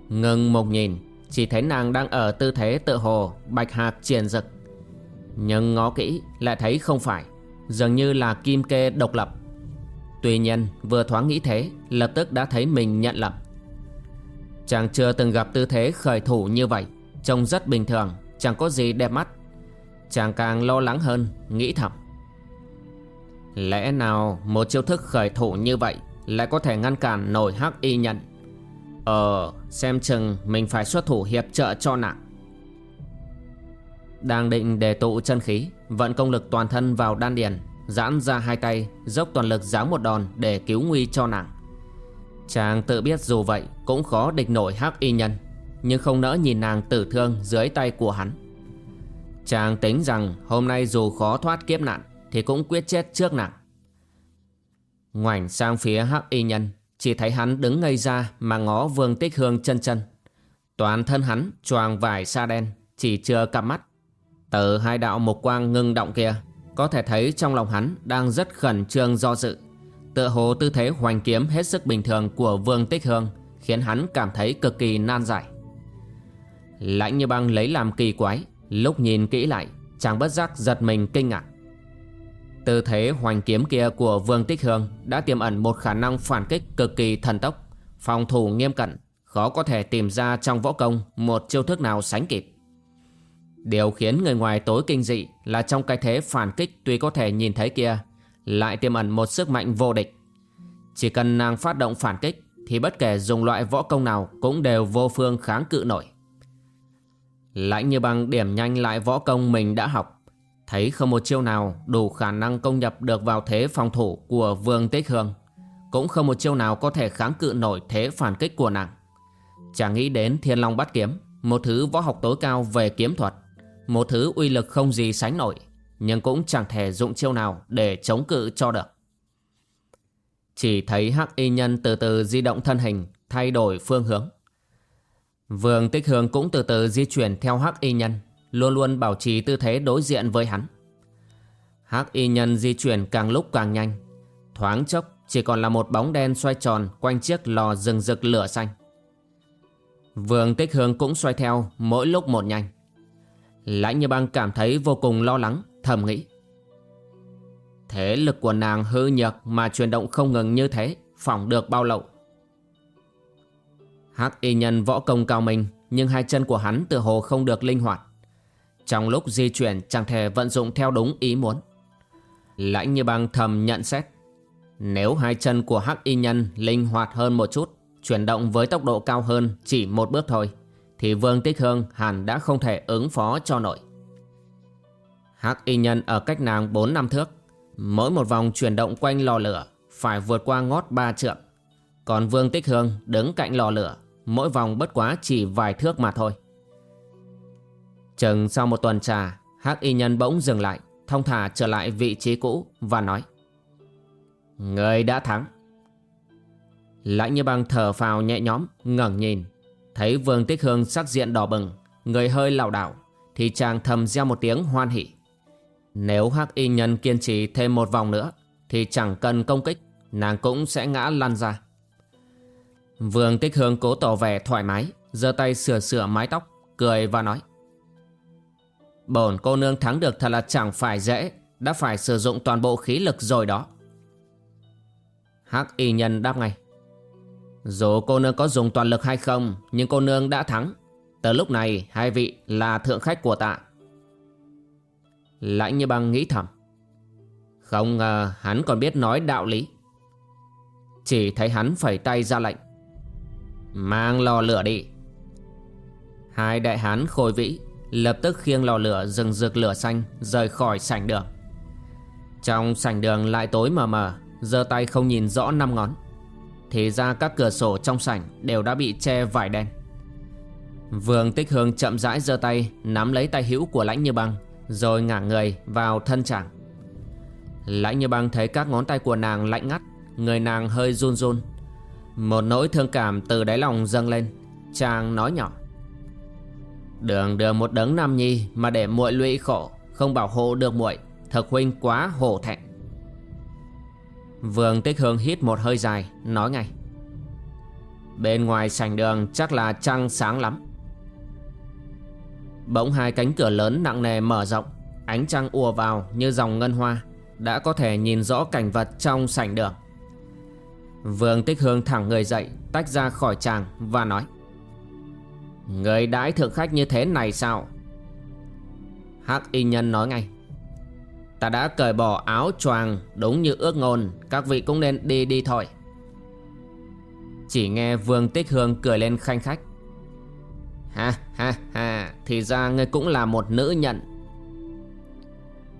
Speaker 1: Ngừng một nhìn, Chỉ thấy nàng đang ở tư thế tự hồ, Bạch hạc triển rực. Nhưng ngó kỹ lại thấy không phải, Dường như là kim kê độc lập. Tuy nhiên, vừa thoáng nghĩ thế, Lập tức đã thấy mình nhận lầm. Chàng chưa từng gặp tư thế khởi thủ như vậy, Trông rất bình thường, Chẳng có gì đẹp mắt. Chàng càng lo lắng hơn, Nghĩ thầm. Lẽ nào một chiêu thức khởi thủ như vậy Lại có thể ngăn cản nổi hắc y nhận Ờ Xem chừng mình phải xuất thủ hiệp trợ cho nặng Đang định đề tụ chân khí, Vận công lực toàn thân vào đan điền, Giãn ra hai tay, Dốc toàn lực giáng một đòn để cứu nguy cho nàng. Chàng tự biết dù vậy Cũng khó địch nổi hắc y nhân, Nhưng không nỡ nhìn nàng tử thương dưới tay của hắn. Chàng tính rằng hôm nay dù khó thoát kiếp nạn thì cũng quyết chết trước nàng Ngoảnh sang phía hắc y nhân, Chỉ thấy hắn đứng ngây ra Mà ngó vương tích hương chân chân. Toàn thân hắn choàng vải sa đen, Chỉ chưa cặp mắt. Từ hai đạo mục quang ngưng động kia, có thể thấy trong lòng hắn đang rất khẩn trương do dự. Tựa hồ tư thế hoành kiếm hết sức bình thường của Vương Tích Hương, Khiến hắn cảm thấy cực kỳ nan giải. Lãnh như băng lấy làm kỳ quái, Lúc nhìn kỹ lại, Chàng bất giác giật mình kinh ngạc. Tư thế hoành kiếm kia của Vương Tích Hương Đã tiềm ẩn một khả năng phản kích cực kỳ thần tốc Phòng thủ nghiêm cẩn Khó có thể tìm ra trong võ công Một chiêu thức nào sánh kịp Điều khiến người ngoài tối kinh dị là trong cái thế phản kích tuy có thể nhìn thấy kia lại tiềm ẩn một sức mạnh vô địch. Chỉ cần nàng phát động phản kích thì bất kể dùng loại võ công nào cũng đều vô phương kháng cự nổi. Lãnh như băng điểm nhanh lại võ công mình đã học, thấy không một chiêu nào đủ khả năng công nhập được vào thế phòng thủ của Vương Tích Hương, cũng không một chiêu nào có thể kháng cự nổi thế phản kích của nàng. Chàng nghĩ đến Thiên Long Bắt Kiếm, một thứ võ học tối cao về kiếm thuật một thứ uy lực không gì sánh nổi Nhưng cũng chẳng thể dụng chiêu nào để chống cự cho được. Chỉ thấy hắc y nhân từ từ di động thân hình Thay đổi phương hướng. Vương Tích Hương cũng từ từ di chuyển theo hắc y nhân. Luôn luôn bảo trì tư thế đối diện với hắn. Hắc y nhân di chuyển càng lúc càng nhanh. Thoáng chốc chỉ còn là một bóng đen xoay tròn quanh chiếc lò rừng rực lửa xanh. Vương Tích Hương cũng xoay theo mỗi lúc một nhanh. Lãnh như băng cảm thấy vô cùng lo lắng Thầm nghĩ. Thế lực của nàng hư nhược Mà chuyển động không ngừng như thế Phỏng được bao lâu? Hắc y nhân võ công cao mình, Nhưng hai chân của hắn tự hồ không được linh hoạt. Trong lúc di chuyển chẳng thể vận dụng theo đúng ý muốn Lãnh như băng thầm nhận xét Nếu hai chân của hắc y nhân linh hoạt hơn một chút Chuyển động với tốc độ cao hơn chỉ một bước thôi thì Vương Tích Hương hẳn đã không thể ứng phó cho nổi. Hắc y nhân ở cách nàng 4 năm thước, mỗi một vòng chuyển động quanh lò lửa phải vượt qua ngót ba trượng. Còn Vương Tích Hương đứng cạnh lò lửa, mỗi vòng bất quá chỉ vài thước mà thôi. Chừng sau một tuần trà, Hắc y nhân bỗng dừng lại, thông thả trở lại vị trí cũ và nói Người đã thắng. Lãnh như băng thở phào nhẹ nhõm, ngẩng nhìn, Thấy Vương Tích Hương sắc diện đỏ bừng Người hơi lảo đảo Thì chàng thầm gieo một tiếng hoan hỉ Nếu hắc y nhân kiên trì thêm một vòng nữa Thì chẳng cần công kích Nàng cũng sẽ ngã lăn ra Vương Tích Hương cố tỏ vẻ thoải mái giơ tay sửa sửa mái tóc Cười và nói Bổn cô nương thắng được thật là chẳng phải dễ. Đã phải sử dụng toàn bộ khí lực rồi đó. Hắc y nhân đáp ngay. Dù cô nương có dùng toàn lực hay không, Nhưng cô nương đã thắng. Từ lúc này, hai vị là thượng khách của tạ. Lãnh như băng nghĩ thầm. Không ngờ hắn còn biết nói đạo lý. Chỉ thấy hắn phẩy tay ra lệnh. Mang lò lửa đi. Hai đại hán khôi vĩ. Lập tức khiêng lò lửa rừng rực lửa xanh Rời khỏi sảnh đường. Trong sảnh đường lại tối mờ mờ, giơ tay không nhìn rõ năm ngón, Thì ra các cửa sổ trong sảnh Đều đã bị che vải đen. Vương Tích Hương chậm rãi giơ tay, Nắm lấy tay hữu của lãnh như băng, Rồi ngả người vào thân chàng. Lãnh như băng thấy các ngón tay của nàng lạnh ngắt, Người nàng hơi run run. Một nỗi thương cảm từ đáy lòng dâng lên, Chàng nói nhỏ. Đường đường một đấng nam nhi Mà để muội lụy khổ, Không bảo hộ được muội, Thật huynh quá hổ thẹn. Vương Tích Hương hít một hơi dài, Nói ngay. Bên ngoài sảnh đường chắc là trăng sáng lắm. Bỗng hai cánh cửa lớn nặng nề mở rộng, Ánh trăng ùa vào như dòng ngân hoa, Đã có thể nhìn rõ cảnh vật trong sảnh đường. Vương Tích Hương thẳng người dậy, Tách ra khỏi chàng và nói. Người đãi thượng khách như thế này sao? Hắc y nhân nói ngay. Ta đã cởi bỏ áo choàng Đúng như ước ngôn, Các vị cũng nên đi đi thôi. Chỉ nghe Vương Tích Hương cười lên khanh khách. Ha ha ha, Thì ra ngươi cũng là một nữ nhận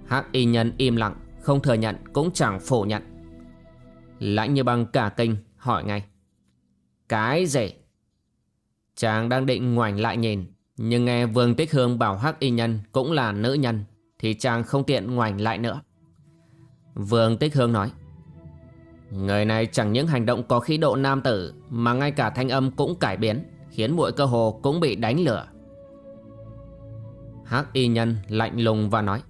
Speaker 1: Hắc y nhân im lặng, Không thừa nhận, cũng chẳng phủ nhận. Lãnh như băng cả kinh, hỏi ngay. Cái gì? Chàng đang định ngoảnh lại nhìn, Nhưng nghe Vương Tích Hương bảo Hắc y nhân cũng là nữ nhân, Thì chàng không tiện ngoảnh lại nữa. Vương Tích Hương nói, Người này chẳng những hành động có khí độ nam tử, Mà ngay cả thanh âm cũng cải biến, Khiến muội cơ hồ cũng bị đánh lửa. Hắc y nhân lạnh lùng và nói,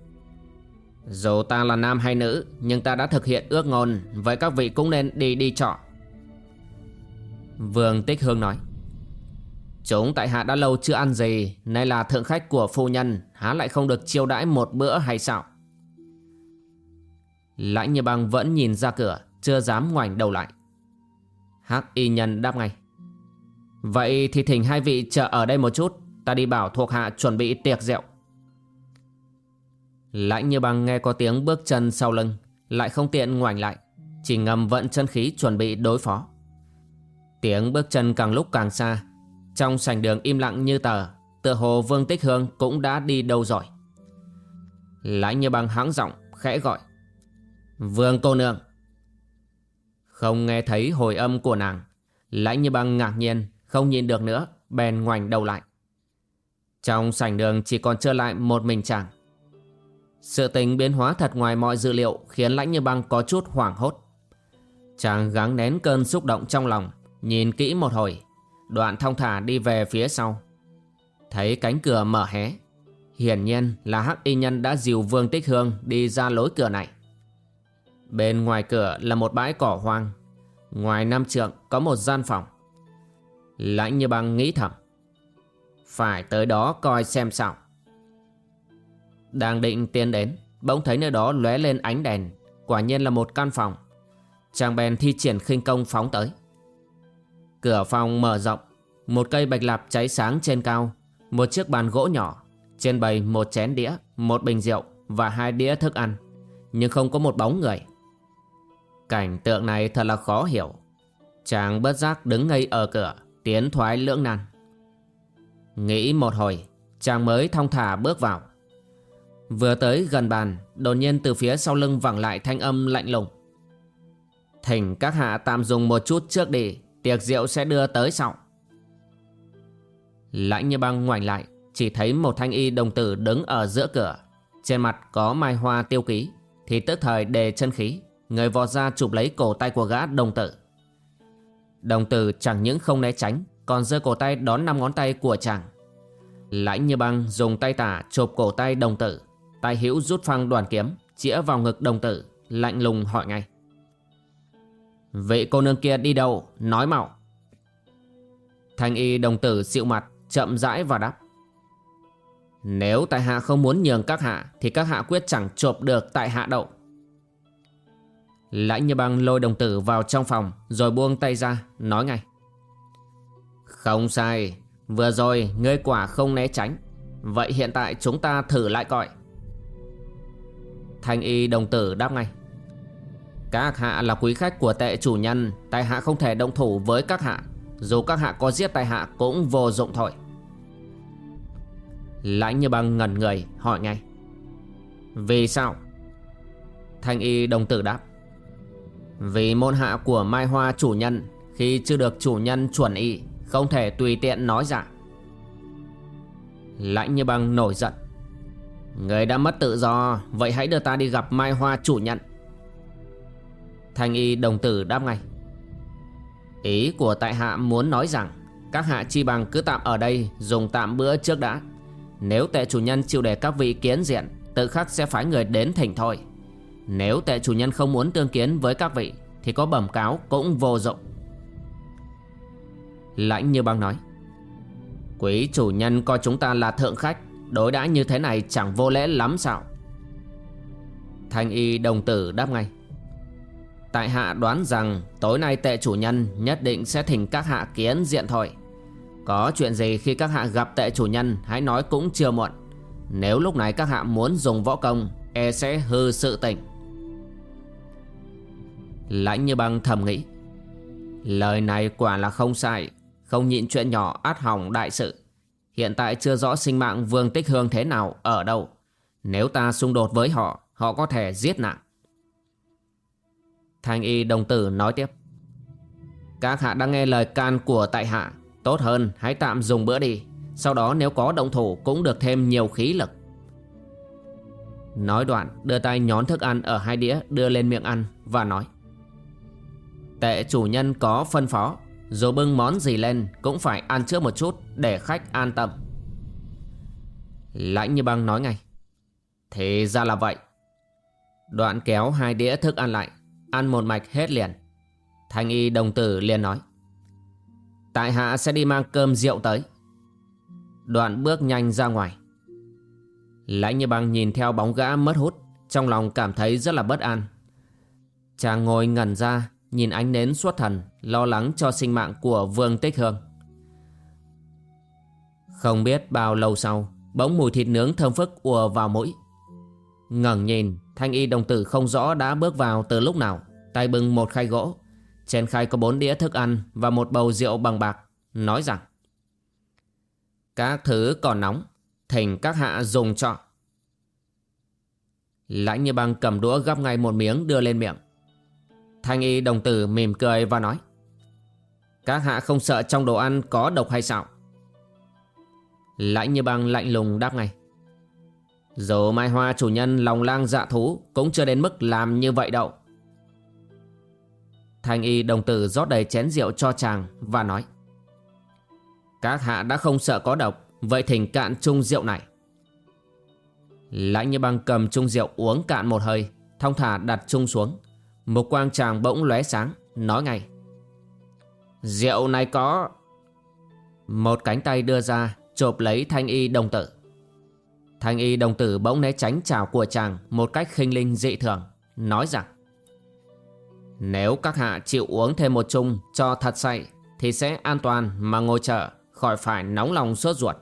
Speaker 1: Dù ta là nam hay nữ, Nhưng ta đã thực hiện ước ngôn, Vậy các vị cũng nên đi đi trọ. Vương Tích Hương nói Chúng tại hạ đã lâu chưa ăn gì, Nay là thượng khách của phu nhân, Há lại không được chiêu đãi một bữa hay sao? Lãnh như băng vẫn nhìn ra cửa, Chưa dám ngoảnh đầu lại. Hắc y nhân đáp ngay. Vậy thì thỉnh hai vị chờ ở đây một chút, Ta đi bảo thuộc hạ chuẩn bị tiệc rượu. Lãnh như băng nghe có tiếng bước chân sau lưng, Lại không tiện ngoảnh lại, Chỉ ngầm vận chân khí chuẩn bị đối phó. Tiếng bước chân càng lúc càng xa trong sảnh đường im lặng như tờ, Tựa hồ Vương Tích Hương cũng đã đi đâu rồi? Lãnh như băng háng giọng, khẽ gọi. Vương cô nương. Không nghe thấy hồi âm của nàng Lãnh như băng ngạc nhiên, Không nhìn được nữa, Bèn ngoảnh đầu lại. Trong sảnh đường chỉ còn trơ lại một mình chàng. Sự tình biến hóa thật ngoài mọi dự liệu, Khiến lãnh như băng có chút hoảng hốt. Chàng gắng nén cơn xúc động trong lòng, Nhìn kỹ một hồi. Đoạn thong thả đi về phía sau. Thấy cánh cửa mở hé, Hiển nhiên là hắc y nhân đã dìu Vương Tích Hương đi ra lối cửa này. Bên ngoài cửa là một bãi cỏ hoang, Ngoài năm trượng có một gian phòng. Lãnh như băng nghĩ thầm, Phải tới đó coi xem sao. Đang định tiến đến, Bỗng thấy nơi đó lóe lên ánh đèn, Quả nhiên là một căn phòng. Chàng bèn thi triển khinh công phóng tới. Cửa phòng mở rộng, Một cây bạch lạp cháy sáng trên cao, Một chiếc bàn gỗ nhỏ, Trên bày một chén đĩa, Một bình rượu Và hai đĩa thức ăn, Nhưng không có một bóng người. Cảnh tượng này thật là khó hiểu. Chàng bất giác đứng ngay ở cửa, Tiến thoái lưỡng nan. Nghĩ một hồi, Chàng mới thong thả bước vào. Vừa tới gần bàn, Đột nhiên từ phía sau lưng vẳng lại thanh âm lạnh lùng. Thỉnh các hạ tạm dùng một chút trước đi. Tiệc rượu sẽ đưa tới sau. Lãnh như băng ngoảnh lại, Chỉ thấy một thanh y đồng tử đứng ở giữa cửa. Trên mặt có mai hoa tiêu ký, Thì tức thời đề chân khí. Người vọt ra chụp lấy cổ tay của gã đồng tử. Đồng tử chẳng những không né tránh, Còn giơ cổ tay đón năm ngón tay của chàng. Lãnh như băng dùng tay tả chụp cổ tay đồng tử. Tay hữu rút phăng đoàn kiếm, Chĩa vào ngực đồng tử, Lạnh lùng hỏi ngay. Vị cô nương kia đi đâu? Nói mau. Thanh y đồng tử xịu mặt, Chậm rãi và đáp. Nếu tại hạ không muốn nhường các hạ, Thì các hạ quyết chẳng chộp được tại hạ đậu Lãnh như băng lôi đồng tử vào trong phòng, Rồi buông tay ra, Nói ngay. Không sai, Vừa rồi ngươi quả không né tránh. Vậy hiện tại chúng ta thử lại coi. Thanh y đồng tử đáp ngay. Các hạ là quý khách của tệ chủ nhân, Tại hạ không thể động thủ với các hạ. Dù các hạ có giết tại hạ cũng vô dụng thôi. Lãnh như băng ngẩn người, hỏi ngay. Vì sao? Thanh y đồng tử đáp. Vì môn hạ của Mai Hoa chủ nhân, Khi chưa được chủ nhân chuẩn y, Không thể tùy tiện nói giả Lãnh như băng nổi giận. Người đã mất tự do, Vậy hãy đưa ta đi gặp Mai Hoa chủ nhân. Thanh y đồng tử đáp ngay. Ý của tại hạ muốn nói rằng, Các hạ chi bằng cứ tạm ở đây, Dùng tạm bữa trước đã. Nếu tệ chủ nhân chịu để các vị kiến diện, Tự khắc sẽ phái người đến thỉnh thôi. Nếu tệ chủ nhân không muốn tương kiến với các vị, Thì có bẩm cáo cũng vô dụng. Lãnh như băng nói, Quý chủ nhân coi chúng ta là thượng khách, Đối đãi như thế này chẳng vô lẽ lắm sao? Thanh y đồng tử đáp ngay Tại hạ đoán rằng tối nay tệ chủ nhân nhất định sẽ thỉnh các hạ kiến diện thôi. Có chuyện gì khi các hạ gặp tệ chủ nhân, hãy nói cũng chưa muộn. Nếu lúc này các hạ muốn dùng võ công e sẽ hư sự tình. Lãnh như băng thầm nghĩ, Lời này quả là không sai, Không nhịn chuyện nhỏ át hỏng đại sự. Hiện tại chưa rõ sinh mạng Vương Tích Hương thế nào, ở đâu. Nếu ta xung đột với họ Họ có thể giết nặng Thanh y đồng tử nói tiếp. Các hạ đang nghe lời can của tại hạ. Tốt hơn, hãy tạm dùng bữa đi. Sau đó nếu có động thủ cũng được thêm nhiều khí lực. Nói đoạn, đưa tay nhón thức ăn ở hai đĩa, đưa lên miệng ăn và nói. Tệ chủ nhân có phân phó, dù bưng món gì lên cũng phải ăn trước một chút để khách an tâm. Lãnh như băng nói ngay. Thì ra là vậy. Đoạn kéo hai đĩa thức ăn lại. Ăn một mạch hết liền. Thanh y đồng tử liền nói, Tại hạ sẽ đi mang cơm rượu tới. Đoạn bước nhanh ra ngoài. Lãnh như băng nhìn theo bóng gã mất hút, Trong lòng cảm thấy rất là bất an. Chàng ngồi ngẩn ra, Nhìn ánh nến suốt thần, Lo lắng cho sinh mạng của Vương Tích Hương. Không biết bao lâu sau, Bỗng mùi thịt nướng thơm phức ùa vào mũi. Ngẩng nhìn Thanh y đồng tử không rõ đã bước vào từ lúc nào. Tay bưng một khay gỗ. Trên khay có bốn đĩa thức ăn Và một bầu rượu bằng bạc, Nói rằng, Các thứ còn nóng, Thỉnh các hạ dùng cho. Lãnh như băng cầm đũa gắp ngay một miếng đưa lên miệng. Thanh y đồng tử mỉm cười và nói, Các hạ không sợ trong đồ ăn có độc hay sao? Lãnh như băng lạnh lùng đáp ngay dù mai hoa chủ nhân lòng lang dạ thú Cũng chưa đến mức làm như vậy đâu. Thanh y đồng tử rót đầy chén rượu cho chàng Và nói, Các hạ đã không sợ có độc, Vậy thỉnh cạn chung rượu này. Lãnh như băng cầm chung rượu uống cạn một hơi, Thong thả đặt chung xuống. Một quang chàng bỗng lóe sáng, Nói ngay, Rượu này có. Một cánh tay đưa ra Chộp lấy thanh y đồng tử. Thanh y đồng tử bỗng né tránh chào của chàng Một cách khinh linh dị thường, Nói rằng, Nếu các hạ chịu uống thêm một chung Cho thật say, Thì sẽ an toàn mà ngồi chờ, Khỏi phải nóng lòng sốt ruột.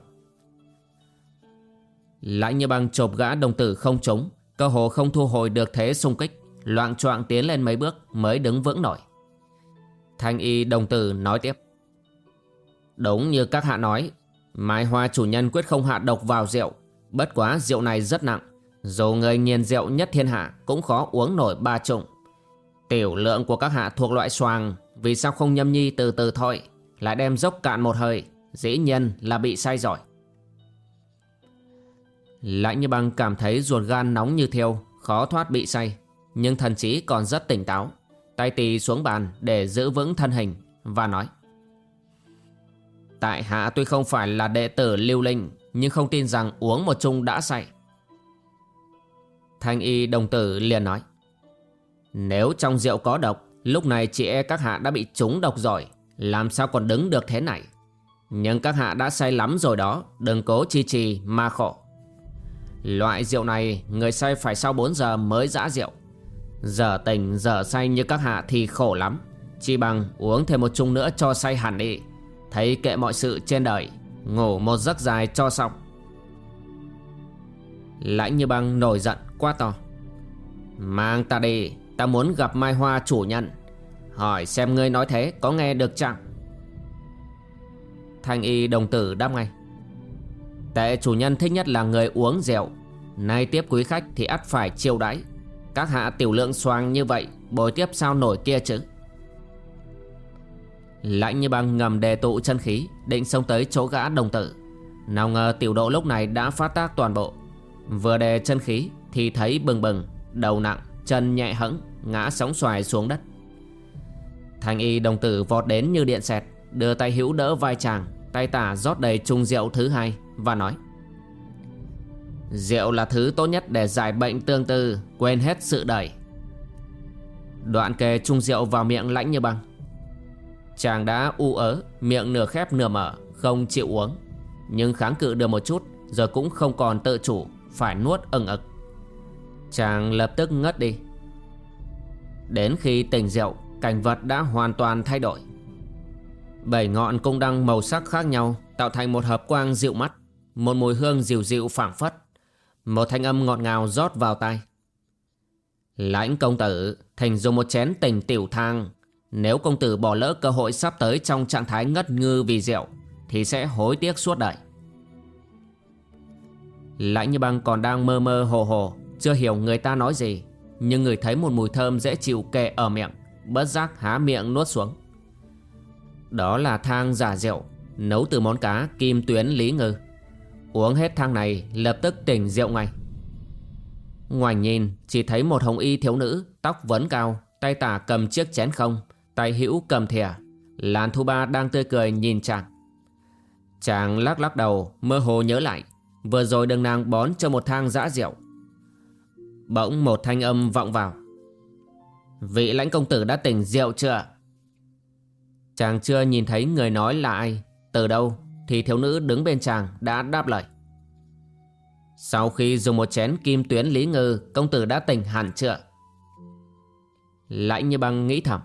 Speaker 1: Lãnh như băng chộp gã đồng tử không trúng, Cơ hồ không thu hồi được thế xung kích Loạn choạng tiến lên mấy bước mới đứng vững nổi. Thanh y đồng tử nói tiếp, Đúng như các hạ nói, Mai Hoa chủ nhân quyết không hạ độc vào rượu Bất quá rượu này rất nặng. Dù người nghiền rượu nhất thiên hạ Cũng khó uống nổi ba trụng. Tiểu lượng của các hạ thuộc loại xoàng, Vì sao không nhâm nhi từ từ thôi, Lại đem dốc cạn một hơi, Dĩ nhiên là bị sai giỏi Lãnh như băng cảm thấy ruột gan nóng như thiêu, Khó thoát bị say, nhưng thần trí còn rất tỉnh táo. Tay tì xuống bàn để giữ vững thân hình Và nói, Tại hạ tuy không phải là đệ tử lưu linh nhưng không tin rằng uống một chung đã say. Thanh y đồng tử liền nói, Nếu trong rượu có độc, Lúc này chị e các hạ đã bị trúng độc rồi, Làm sao còn đứng được thế này? Nhưng các hạ đã say lắm rồi đó, Đừng cố chi trì mà khổ. Loại rượu này, Người say phải sau 4 giờ mới dã rượu. Giờ tỉnh, giờ say như các hạ thì khổ lắm. Chỉ bằng uống thêm một chung nữa cho say hẳn đi. Thấy kệ mọi sự trên đời Ngủ một giấc dài cho xong. Lãnh như băng nổi giận quá to. Mang ta đi, Ta muốn gặp Mai Hoa chủ nhân. Hỏi xem ngươi nói thế có nghe được chẳng Thanh y đồng tử đáp ngay. Tệ chủ nhân thích nhất là người uống rượu. Nay tiếp quý khách thì ắt phải chiêu đãi. Các hạ tiểu lượng xoang như vậy, Bồi tiếp sao nổi kia chứ? Lãnh như băng ngầm đề tụ chân khí, Định xông tới chỗ gã đồng tử. Nào ngờ tiểu độ lúc này đã phát tác toàn bộ. Vừa đề chân khí Thì thấy bừng bừng, Đầu nặng, Chân nhẹ hẫng, Ngã sóng xoài xuống đất. Thanh y đồng tử vọt đến như điện xẹt, Đưa tay hữu đỡ vai chàng, Tay tả rót đầy chung rượu thứ hai Và nói, Rượu là thứ tốt nhất để giải bệnh tương tư, Quên hết sự đời. Đoạn kề chung rượu vào miệng lãnh như băng. Chàng đã u ớ, Miệng nửa khép nửa mở, Không chịu uống. Nhưng kháng cự được một chút, Giờ cũng không còn tự chủ, Phải nuốt ừng ực. Chàng lập tức ngất đi. Đến khi tỉnh rượu, Cảnh vật đã hoàn toàn thay đổi. Bảy ngọn cung đăng màu sắc khác nhau Tạo thành một hợp quang dịu mắt, Một mùi hương dịu dịu phảng phất, Một thanh âm ngọt ngào rót vào tai. Lãnh công tử, Thành dùng một chén tình tiểu thang. Nếu công tử bỏ lỡ cơ hội sắp tới Trong trạng thái ngất ngư vì rượu, Thì sẽ hối tiếc suốt đời. Lãnh như băng còn đang mơ mơ hồ hồ, Chưa hiểu người ta nói gì, Nhưng người thấy một mùi thơm dễ chịu kề ở miệng, Bất giác há miệng nuốt xuống. Đó là thang giả rượu, Nấu từ món cá kim tuyến lý ngư. Uống hết thang này, lập tức tỉnh rượu ngay. Ngoài nhìn, chỉ thấy một hồng y thiếu nữ, Tóc vấn cao, Tay tả cầm chiếc chén không. Tay hữu cầm thìa. Lan thu ba đang tươi cười nhìn chàng. Chàng lắc lắc đầu, Mơ hồ nhớ lại. Vừa rồi đừng nàng bón cho một thang dã rượu. Bỗng một thanh âm vọng vào. Vị lãnh công tử đã tỉnh rượu chưa? Chàng chưa nhìn thấy người nói là ai. Từ đâu Thì thiếu nữ đứng bên chàng đã đáp lời. Sau khi dùng một chén kim tuyến lý ngư, Công tử đã tỉnh hẳn chưa? Lãnh như băng nghĩ thầm.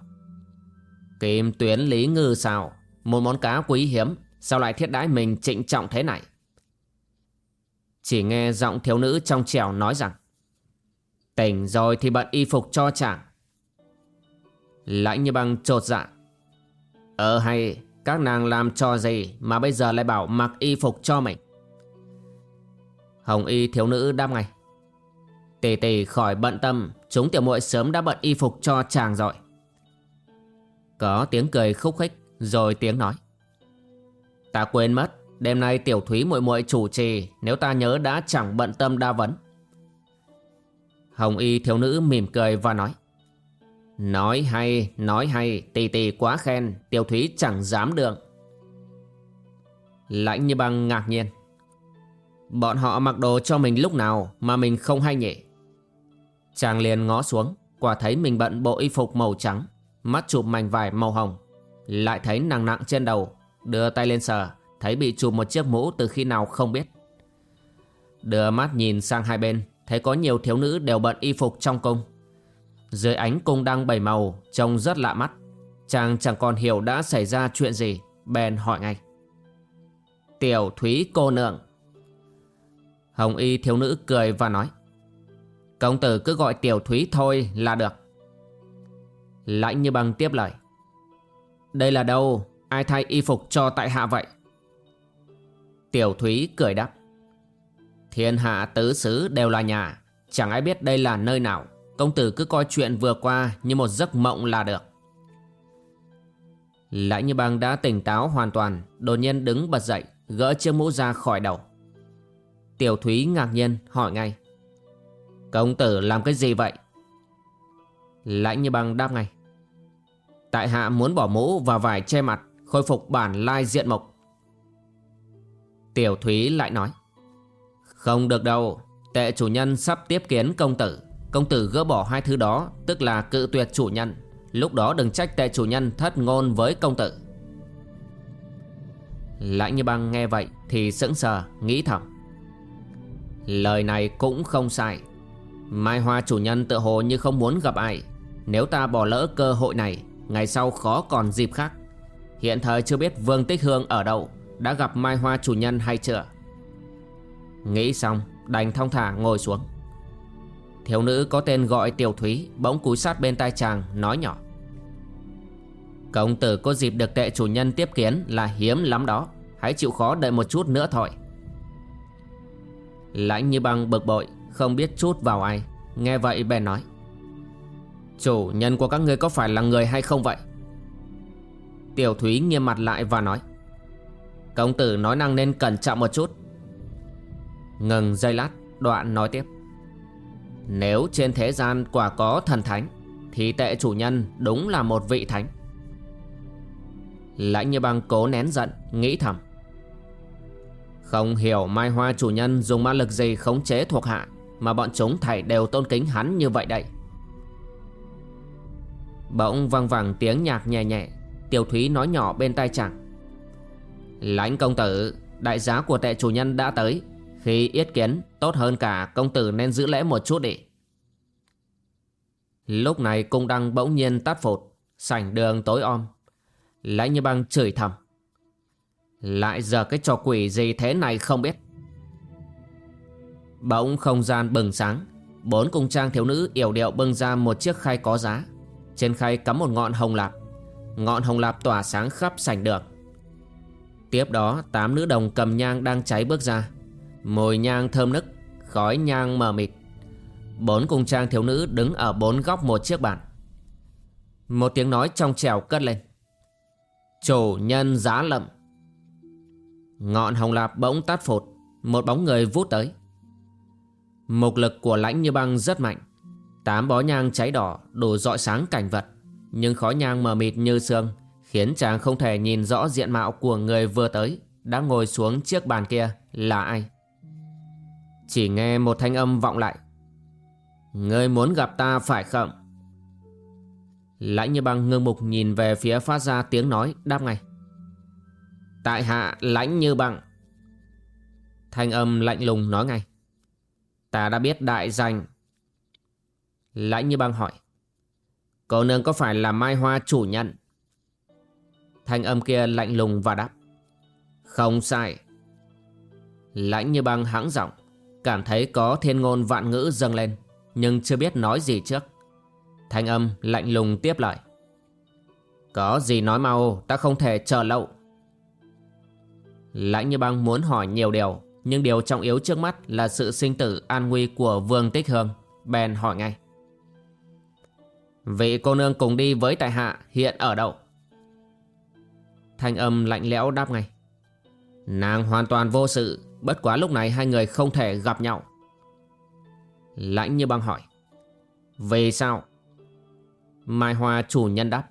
Speaker 1: Kim tuyến lý ngư sao? Một món cá quý hiếm, Sao lại thiết đãi mình trịnh trọng thế này? Chỉ nghe giọng thiếu nữ trong trẻo nói rằng, Tỉnh rồi thì bận y phục cho chàng. Lãnh như băng trột dạ Ờ hay, Các nàng làm cho gì Mà bây giờ lại bảo mặc y phục cho mình? Hồng y thiếu nữ đáp ngay Tỷ tỷ khỏi bận tâm, Chúng tiểu muội sớm đã bận y phục cho chàng rồi. Có tiếng cười khúc khích Rồi tiếng nói Ta quên mất Đêm nay tiểu thúy muội muội chủ trì Nếu ta nhớ đã chẳng bận tâm đa vấn Hồng y thiếu nữ mỉm cười và nói Nói hay, nói hay, tì tì quá khen, tiêu thúy chẳng dám được. Lãnh như băng ngạc nhiên. Bọn họ mặc đồ cho mình lúc nào mà mình không hay nhỉ? Chàng liền ngó xuống, quả thấy mình bận bộ y phục màu trắng, mắt chụp mảnh vải màu hồng. Lại thấy nặng nặng trên đầu, đưa tay lên sờ, thấy bị chụp một chiếc mũ từ khi nào không biết. Đưa mắt nhìn sang hai bên, thấy có nhiều thiếu nữ đều bận y phục trong cung. Dưới ánh cung đăng bảy màu Trông rất lạ mắt Chàng chẳng còn hiểu đã xảy ra chuyện gì Bèn hỏi ngay Tiểu Thúy cô nương Hồng y thiếu nữ cười và nói Công tử cứ gọi Tiểu Thúy thôi là được Lãnh như băng tiếp lời. Đây là đâu? Ai thay y phục cho tại hạ vậy? Tiểu Thúy cười đáp. Thiên hạ tứ xứ đều là nhà. Chẳng ai biết đây là nơi nào. Công tử cứ coi chuyện vừa qua như một giấc mộng là được. Lãnh như băng đã tỉnh táo hoàn toàn, Đột nhiên đứng bật dậy, Gỡ chiếc mũ ra khỏi đầu. Tiểu Thúy ngạc nhiên, hỏi ngay. Công tử làm cái gì vậy? Lãnh như băng đáp ngay. Tại hạ muốn bỏ mũ và vải che mặt, Khôi phục bản lai diện mộc. Tiểu Thúy lại nói. Không được đâu, Tệ chủ nhân sắp tiếp kiến công tử. Công tử gỡ bỏ hai thứ đó, Tức là cự tuyệt chủ nhân. Lúc đó đừng trách tệ chủ nhân thất ngôn với công tử. Lãnh như băng nghe vậy Thì sững sờ, nghĩ thầm. Lời này cũng không sai. Mai Hoa chủ nhân tự hồ như không muốn gặp ai. Nếu ta bỏ lỡ cơ hội này, Ngày sau khó còn dịp khác. Hiện thời chưa biết Vương Tích Hương ở đâu, Đã gặp Mai Hoa chủ nhân hay chưa? Nghĩ xong, Đành thong thả ngồi xuống. Thiếu nữ có tên gọi Tiểu Thúy Bỗng cúi sát bên tai chàng, nói nhỏ. Công tử có dịp được tệ chủ nhân tiếp kiến Là hiếm lắm đó, Hãy chịu khó đợi một chút nữa thôi. Lãnh như băng bực bội, Không biết chút vào ai, Nghe vậy bèn nói. Chủ nhân của các ngươi có phải là người hay không vậy? Tiểu Thúy nghiêm mặt lại và nói. Công tử nói năng nên cẩn trọng một chút. Ngừng giây lát, Đoạn nói tiếp. Nếu trên thế gian quả có thần thánh, Thì tệ chủ nhân đúng là một vị thánh. Lãnh như băng cố nén giận, Nghĩ thầm. Không hiểu Mai Hoa chủ nhân dùng ma lực gì khống chế thuộc hạ, Mà bọn chúng thảy đều tôn kính hắn như vậy đây. Bỗng vang vẳng tiếng nhạc nhẹ nhẹ. Tiểu Thúy nói nhỏ bên tai chàng. Lãnh công tử, Đại giá của tệ chủ nhân đã tới. Khi yết kiến, Tốt hơn cả công tử nên giữ lễ một chút đi. Lúc này cung đăng bỗng nhiên tắt phột Sảnh đường tối om. Lãnh như băng chửi thầm. Lại giờ cái trò quỷ gì thế này không biết. Bỗng không gian bừng sáng. Bốn cung trang thiếu nữ yểu điệu bưng ra một chiếc khay có giá. Trên khay cắm một ngọn hồng lạp. Ngọn hồng lạp tỏa sáng khắp sảnh đường. Tiếp đó, tám nữ đồng cầm nhang đang cháy bước ra. Mùi nhang thơm nức, Khói nhang mờ mịt. Bốn cung trang thiếu nữ đứng ở bốn góc một chiếc bàn. Một tiếng nói trong trèo cất lên. Chủ nhân giá lậm. Ngọn hồng lạp bỗng tắt phột Một bóng người vút tới. Mục lực của lãnh như băng rất mạnh. Tám bó nhang cháy đỏ, đủ dọi sáng cảnh vật. Nhưng khói nhang mờ mịt như sương, Khiến chàng không thể nhìn rõ diện mạo của người vừa tới, Đã ngồi xuống chiếc bàn kia, là ai? Chỉ nghe một thanh âm vọng lại. Người muốn gặp ta phải không? Lãnh như băng ngưng mục nhìn về phía phát ra tiếng nói đáp ngay. Tại hạ lãnh như băng. Thanh âm lạnh lùng nói ngay. Ta đã biết đại danh Lãnh như băng hỏi Cô nương có phải là Mai Hoa chủ nhân? Thanh âm kia lạnh lùng và đáp, Không sai. Lãnh như băng hãng giọng, Cảm thấy có thiên ngôn vạn ngữ dâng lên, Nhưng chưa biết nói gì trước. Thanh âm lạnh lùng tiếp lại Có gì nói mau, Ta không thể chờ lâu. Lãnh như băng muốn hỏi nhiều điều, Nhưng điều trọng yếu trước mắt Là sự sinh tử an nguy của Vương Tích Hương, Bèn hỏi ngay Vị cô nương cùng đi với tại hạ Hiện ở đâu? Thanh âm lạnh lẽo đáp ngay. Nàng hoàn toàn vô sự, Bất quá lúc này hai người không thể gặp nhau. Lãnh như băng hỏi Vì sao? Mai Hoa chủ nhân đáp,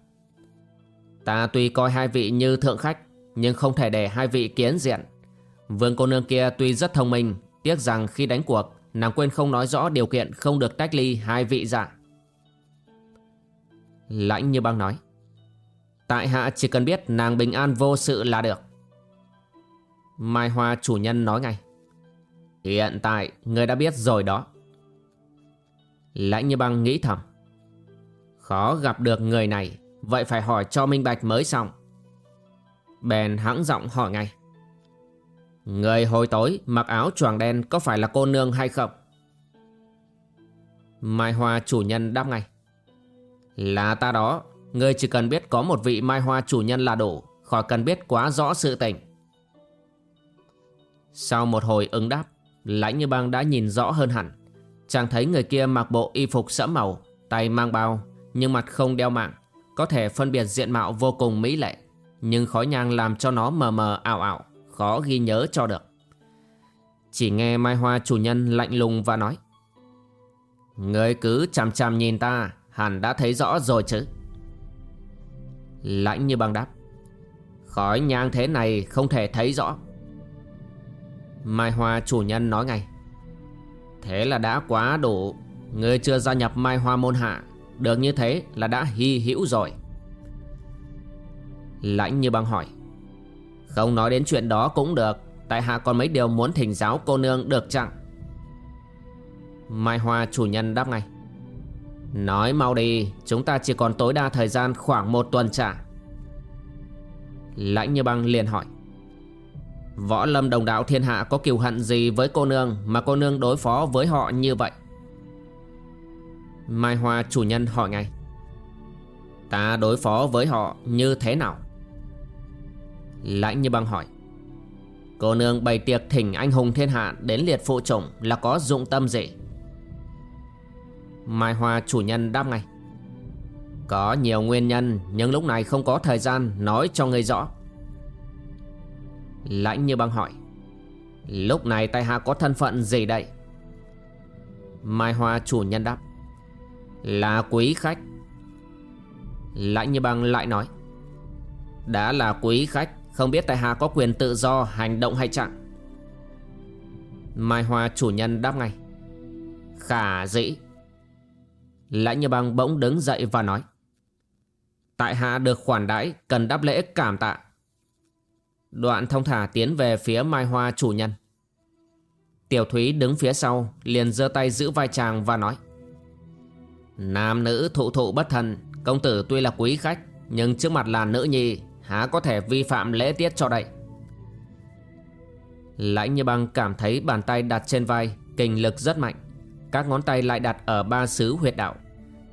Speaker 1: Ta tuy coi hai vị như thượng khách, Nhưng không thể để hai vị kiến diện. Vương cô nương kia tuy rất thông minh, Tiếc rằng khi đánh cuộc, Nàng quên không nói rõ điều kiện không được tách ly hai vị giả. Lãnh như băng nói. Tại hạ chỉ cần biết nàng bình an vô sự là được. Mai Hoa chủ nhân nói ngay. Hiện tại người đã biết rồi đó. Lãnh như băng nghĩ thầm. Khó gặp được người này, Vậy phải hỏi cho minh bạch mới xong. Bèn hãng giọng hỏi ngay. Người hồi tối mặc áo choàng đen có phải là cô nương hay không? Mai Hoa chủ nhân đáp ngay. Là ta đó. Ngươi chỉ cần biết có một vị Mai Hoa chủ nhân là đủ, Khỏi cần biết quá rõ sự tình. Sau một hồi ứng đáp, Lãnh như băng đã nhìn rõ hơn hẳn. Chàng thấy người kia mặc bộ y phục sẫm màu, Tay mang bao, nhưng mặt không đeo mạng, Có thể phân biệt diện mạo vô cùng mỹ lệ, Nhưng khói nhang làm cho nó mờ mờ ảo ảo, Khó ghi nhớ cho được. Chỉ nghe Mai Hoa chủ nhân lạnh lùng và nói Người cứ chằm chằm nhìn ta Hẳn đã thấy rõ rồi chứ? Lãnh như băng đáp. Khói nhang thế này không thể thấy rõ. Mai Hoa chủ nhân nói ngay. Thế là đã quá đủ. Ngươi chưa gia nhập Mai Hoa Môn Hạ, Được như thế là đã hy hữu rồi. Lãnh như băng hỏi. Không nói đến chuyện đó cũng được, Tại hạ còn mấy điều muốn thỉnh giáo cô nương được chẳng Mai Hoa chủ nhân đáp ngay. Nói mau đi, Chúng ta chỉ còn tối đa thời gian khoảng một tuần trả Lãnh như băng liền hỏi. Võ lâm đồng đạo thiên hạ có kiều hận gì với cô nương Mà cô nương đối phó với họ như vậy? Mai Hoa chủ nhân hỏi ngay. Ta đối phó với họ như thế nào? Lãnh như băng hỏi. Cô nương bày tiệc thỉnh anh hùng thiên hạ Đến liệt phụ chủng là có dụng tâm gì? Mai Hoa chủ nhân đáp ngay. Có nhiều nguyên nhân, Nhưng lúc này không có thời gian nói cho người rõ. Lãnh như băng hỏi, Lúc này tại hạ có thân phận gì đây? Mai Hoa chủ nhân đáp, Là quý khách. Lãnh như băng lại nói, Đã là quý khách, Không biết tại hạ có quyền tự do, hành động hay chẳng Mai Hoa chủ nhân đáp ngay, Khả dĩ. Lã như băng bỗng đứng dậy và nói, Tại hạ được khoản đãi, Cần đáp lễ cảm tạ. Đoạn thông thả tiến về phía Mai Hoa chủ nhân. Tiểu Thúy đứng phía sau, Liền giơ tay giữ vai chàng và nói, Nam nữ thụ thụ bất thần Công tử tuy là quý khách, Nhưng trước mặt là nữ nhi, Há có thể vi phạm lễ tiết cho đậy Lãnh như băng cảm thấy bàn tay đặt trên vai, Kinh lực rất mạnh. Các ngón tay lại đặt ở ba xứ huyệt đạo.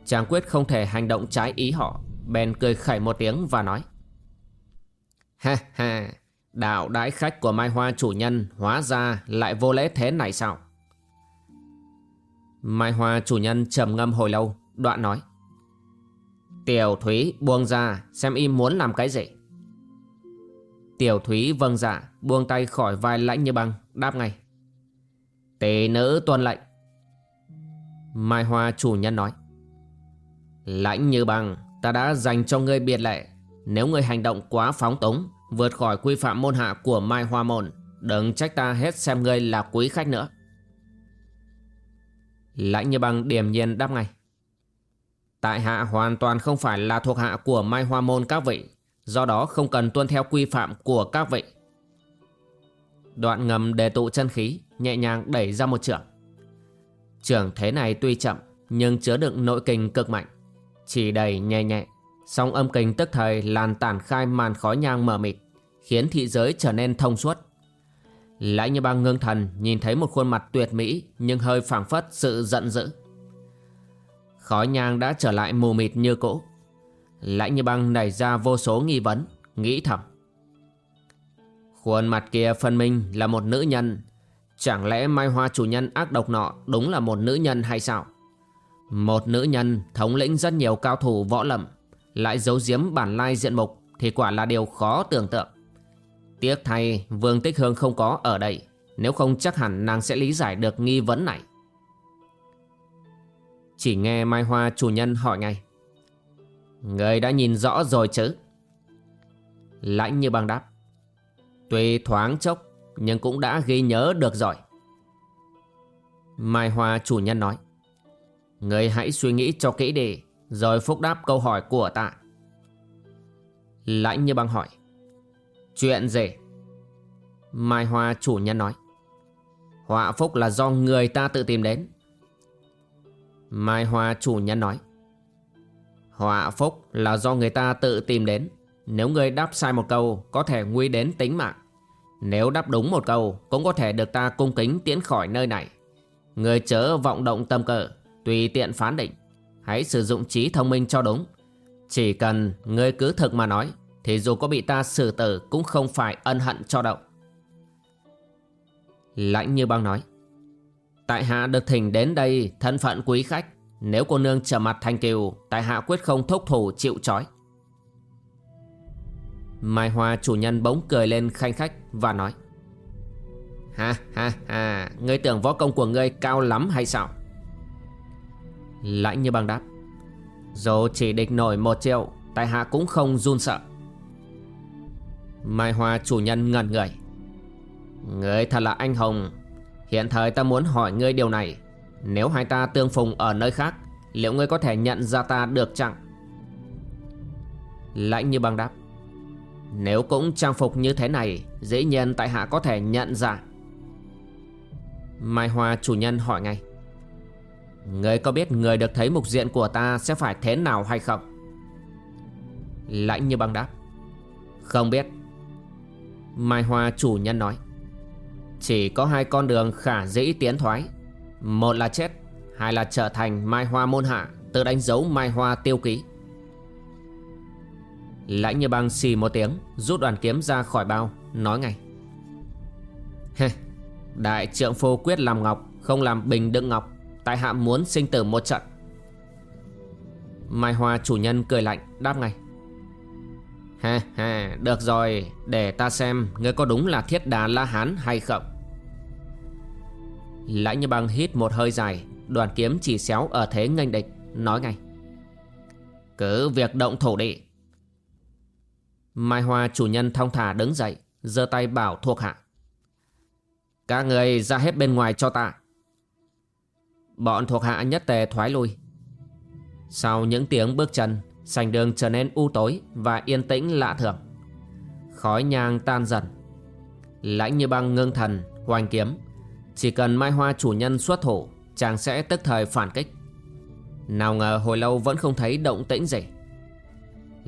Speaker 1: Chàng quyết không thể hành động trái ý họ. Bèn cười khẩy một tiếng và nói, Ha ha, Đạo đãi khách của Mai Hoa chủ nhân Hóa ra lại vô lễ thế này sao? Mai Hoa chủ nhân trầm ngâm hồi lâu, Đoạn nói, Tiểu Thúy buông ra, Xem im muốn làm cái gì? Tiểu Thúy vâng dạ Buông tay khỏi vai lãnh như băng, Đáp ngay Tỷ nữ tuân lệnh Mai Hoa chủ nhân nói. Lãnh như bằng Ta đã dành cho ngươi biệt lệ. Nếu ngươi hành động quá phóng túng, Vượt khỏi quy phạm môn hạ của Mai Hoa Môn, Đừng trách ta hết xem ngươi là quý khách nữa. Lãnh như bằng điềm nhiên đáp ngay. Tại hạ hoàn toàn không phải là thuộc hạ của Mai Hoa Môn các vị, Do đó không cần tuân theo quy phạm của các vị. Đoạn ngầm đề tụ chân khí, Nhẹ nhàng đẩy ra một trưởng Trưởng thế này tuy chậm, Nhưng chứa đựng nội kinh cực mạnh. Chỉ đầy nhẹ nhẹ Song âm kinh tức thời làn tản khai màn khói nhang mờ mịt, Khiến thị giới trở nên thông suốt. Lãnh như băng ngưng thần Nhìn thấy một khuôn mặt tuyệt mỹ, Nhưng hơi phảng phất sự giận dữ. Khói nhang đã trở lại mù mịt như cũ. Lãnh như băng nảy ra vô số nghi vấn, Nghĩ thầm. Khuôn mặt kia phân minh là một nữ nhân Chẳng lẽ Mai Hoa chủ nhân ác độc nọ Đúng là một nữ nhân hay sao Một nữ nhân thống lĩnh rất nhiều cao thủ võ lầm lại giấu giếm bản lai diện mục thì quả là điều khó tưởng tượng. Tiếc thay Vương Tích Hương không có ở đây, nếu không chắc hẳn nàng sẽ lý giải được nghi vấn này. Chỉ nghe Mai Hoa chủ nhân hỏi ngay. Người đã nhìn rõ rồi chứ? Lãnh như băng đáp. Tuy thoáng chốc nhưng cũng đã ghi nhớ được rồi. Mai Hoa chủ nhân nói. Người hãy suy nghĩ cho kỹ đi, rồi phúc đáp câu hỏi của ta Lãnh như băng hỏi, Chuyện gì Mai Hoa chủ nhân nói, Họa phúc là do người ta tự tìm đến Mai Hoa chủ nhân nói, Họa phúc là do người ta tự tìm đến Nếu người đáp sai một câu, Có thể nguy đến tính mạng nếu đáp đúng một câu, Cũng có thể được ta cung kính tiến khỏi nơi này. Người chớ vọng động tâm cờ Tùy tiện phán định. Hãy sử dụng trí thông minh cho đúng. Chỉ cần người cứ thực mà nói, Thì dù có bị ta xử tử Cũng không phải ân hận cho động. Lãnh như băng nói, Tại hạ được thỉnh đến đây Thân phận quý khách. Nếu cô nương trở mặt thành kiều, Tại hạ quyết không thúc thủ chịu trói. Mai Hoa chủ nhân bỗng cười lên khanh khách. Và nói, Ha ha ha, Ngươi tưởng võ công của ngươi cao lắm hay sao? Lãnh như băng đáp, Dù chỉ địch nổi một triệu Tại hạ cũng không run sợ. Mai Hoa chủ nhân ngẩn người Người thật là anh hùng, Hiện thời ta muốn hỏi ngươi điều này. Nếu hai ta tương phùng ở nơi khác, Liệu ngươi có thể nhận ra ta được chăng? Lãnh như băng đáp nếu cũng trang phục như thế này, Dĩ nhiên tại hạ có thể nhận ra. Mai Hoa chủ nhân hỏi ngay. Người có biết người được thấy mục diện của ta sẽ phải thế nào hay không? Lãnh như băng đáp. Không biết. Mai Hoa chủ nhân nói. Chỉ có hai con đường khả dĩ tiến thoái. Một là chết, Hai là trở thành Mai Hoa môn hạ, Tự đánh dấu Mai Hoa tiêu ký. Lãnh như băng xì một tiếng, Rút đoàn kiếm ra khỏi bao, Nói ngay. Hê Đại trượng phu quyết làm ngọc, Không làm bình đựng ngọc, Tại hạ muốn sinh tử một trận. Mai Hoa chủ nhân cười lạnh, đáp ngay. Ha ha được rồi, Để ta xem Ngươi có đúng là thiết đà la hán hay không. Lãnh như băng hít một hơi dài, Đoàn kiếm chỉ xéo ở thế nghênh địch, Nói ngay. Cứ việc động thủ đi Mai Hoa chủ nhân thong thả đứng dậy, giơ tay bảo thuộc hạ. Các người ra hết bên ngoài cho ta. Bọn thuộc hạ nhất tề thoái lui. Sau những tiếng bước chân Sành đường trở nên u tối Và yên tĩnh lạ thường. Khói nhang tan dần. Lãnh như băng ngưng thần, Hoành kiếm. Chỉ cần mai hoa chủ nhân xuất thủ, Chàng sẽ tức thời phản kích. Nào ngờ hồi lâu vẫn không thấy động tĩnh gì.